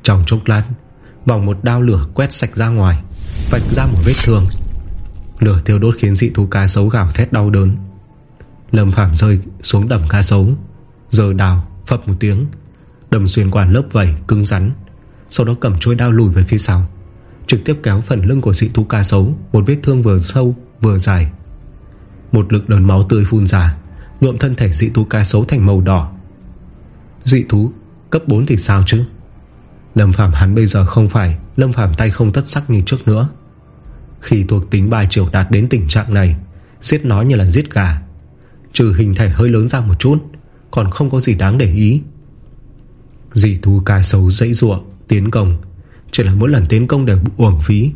Speaker 1: Trong chốc lát, Vòng một đao lửa quét sạch ra ngoài, Vạch ra một vết thương. Lửa thiêu đốt khiến dị thú cá sấu gào thét đau đớn. Lâm Phàm rơi xuống đầm cá sấu Giờ đào, phập một tiếng. Đầm xuyên qua lớp vẩy cứng rắn. Sau đó cầm chuôi đao lùi về phía sau. Trực tiếp kéo phần lưng của dị thú cá sấu, Một vết thương vừa sâu, vừa dài. Một lực lớn máu tươi phun ra, Nhuộm thân thể dị thú cá sấu thành màu đỏ. Dị thú, cấp 4 thì sao chứ? Lâm Phạm hắn bây giờ không phải, Lâm Phạm tay không tất sắc như trước nữa. Khi thuộc tính bài triều đạt đến tình trạng này, Giết nó như là giết gà. Trừ hình thể hơi lớn ra một chút, Còn không có gì đáng để ý. Dị thú ca sấu dãy ruộng Tiến công. Chỉ là mỗi lần tiến công đều uổng phí,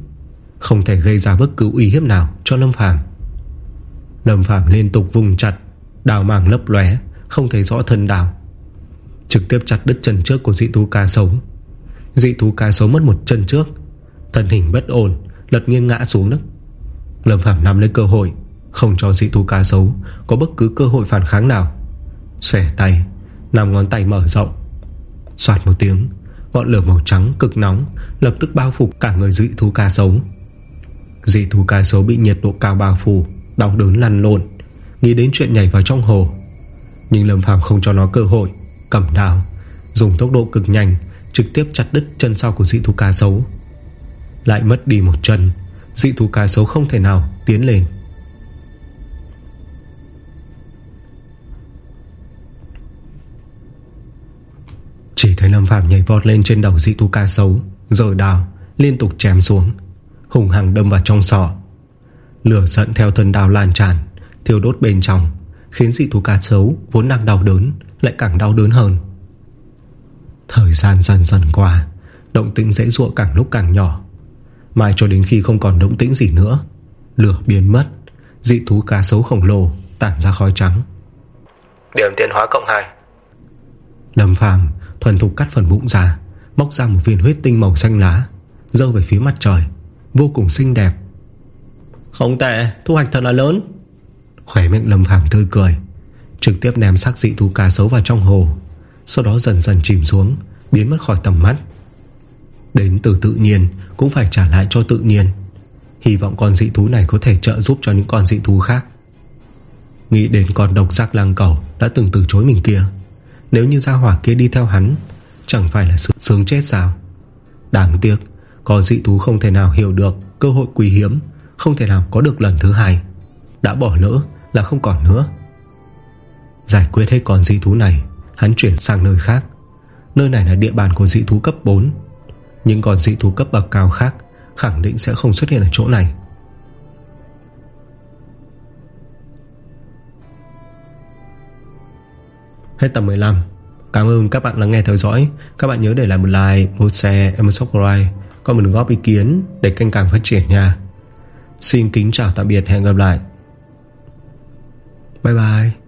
Speaker 1: Không thể gây ra bất cứ uy hiếp nào cho Lâm Phàm. Lâm Phàm liên tục vùng chặt, Đào màng lấp lóe, Không thấy rõ thân đào. Trực tiếp chặt đứt chân trước của dị thú ca sấu Dị thú ca sấu mất một chân trước, Thân hình bất ổn, Lật nghiêng ngã xuống đất. Lâm Phàm nắm lấy cơ hội không cho dị thú cá sấu Có bất cứ cơ hội phản kháng nào. Xòe tay Nằm ngón tay mở rộng, Xoạt một tiếng, Ngọn lửa màu trắng cực nóng Lập tức bao phủ cả người dị thú cá sấu. Dị thú cá sấu bị nhiệt độ cao bao phủ, Đau đớn lăn lộn, Nghĩ đến chuyện nhảy vào trong hồ. Nhưng Lâm Phàm không cho nó cơ hội, Cầm đào Dùng tốc độ cực nhanh, Trực tiếp chặt đứt chân sau của dị thú cá sấu. Lại mất đi một chân, Dị thú cá sấu không thể nào tiến lên. Thấy Lâm Phạm nhảy vọt lên trên đầu dị thú cá sấu Giờ đào liên tục chém xuống Hùng hằng đâm vào trong sọ. Lửa giận theo thân đào lan tràn Thiêu đốt bên trong Khiến dị thú cá sấu vốn đang đau đớn Lại càng đau đớn hơn. Thời gian dần dần qua Động tĩnh dễ dụa càng lúc càng nhỏ. Mai cho đến khi không còn động tĩnh gì nữa Lửa biến mất Dị thú cá sấu khổng lồ Tản ra khói trắng.
Speaker 3: Điểm tiến hóa cộng 2
Speaker 1: Lâm Phàm thuần thục cắt phần bụng ra Móc ra một viên huyết tinh màu xanh lá Dơ về phía mặt trời. Vô cùng xinh đẹp.
Speaker 2: Không tệ thu hoạch thật là lớn.
Speaker 1: Khỏe miệng Lâm Phàm tươi cười Trực tiếp ném xác dị thú cá sấu vào trong hồ Sau đó dần dần chìm xuống Biến mất khỏi tầm mắt. Đến từ tự nhiên Cũng phải trả lại cho tự nhiên. Hy vọng con dị thú này có thể trợ giúp cho những con dị thú khác. Nghĩ đến con độc giác lang cầu Đã từng từ chối mình kia nếu như gia hỏa kia đi theo hắn, Chẳng phải là sự sướng chết sao? Đáng tiếc, Có dị thú không thể nào hiểu được Cơ hội quý hiếm, Không thể nào có được lần thứ hai. Đã bỏ lỡ là không còn nữa. Giải quyết hết con dị thú này, Hắn chuyển sang nơi khác. Nơi này là địa bàn của dị thú cấp 4 Nhưng còn dị thú cấp bậc cao khác Khẳng định sẽ không xuất hiện ở chỗ này. Hết tập 15 Cảm ơn các bạn lắng nghe theo dõi. Các bạn nhớ để lại một like, một share, một subscribe. Còn một góp ý kiến để kênh càng phát triển nha. Xin kính chào tạm biệt. Hẹn gặp lại. Bye bye.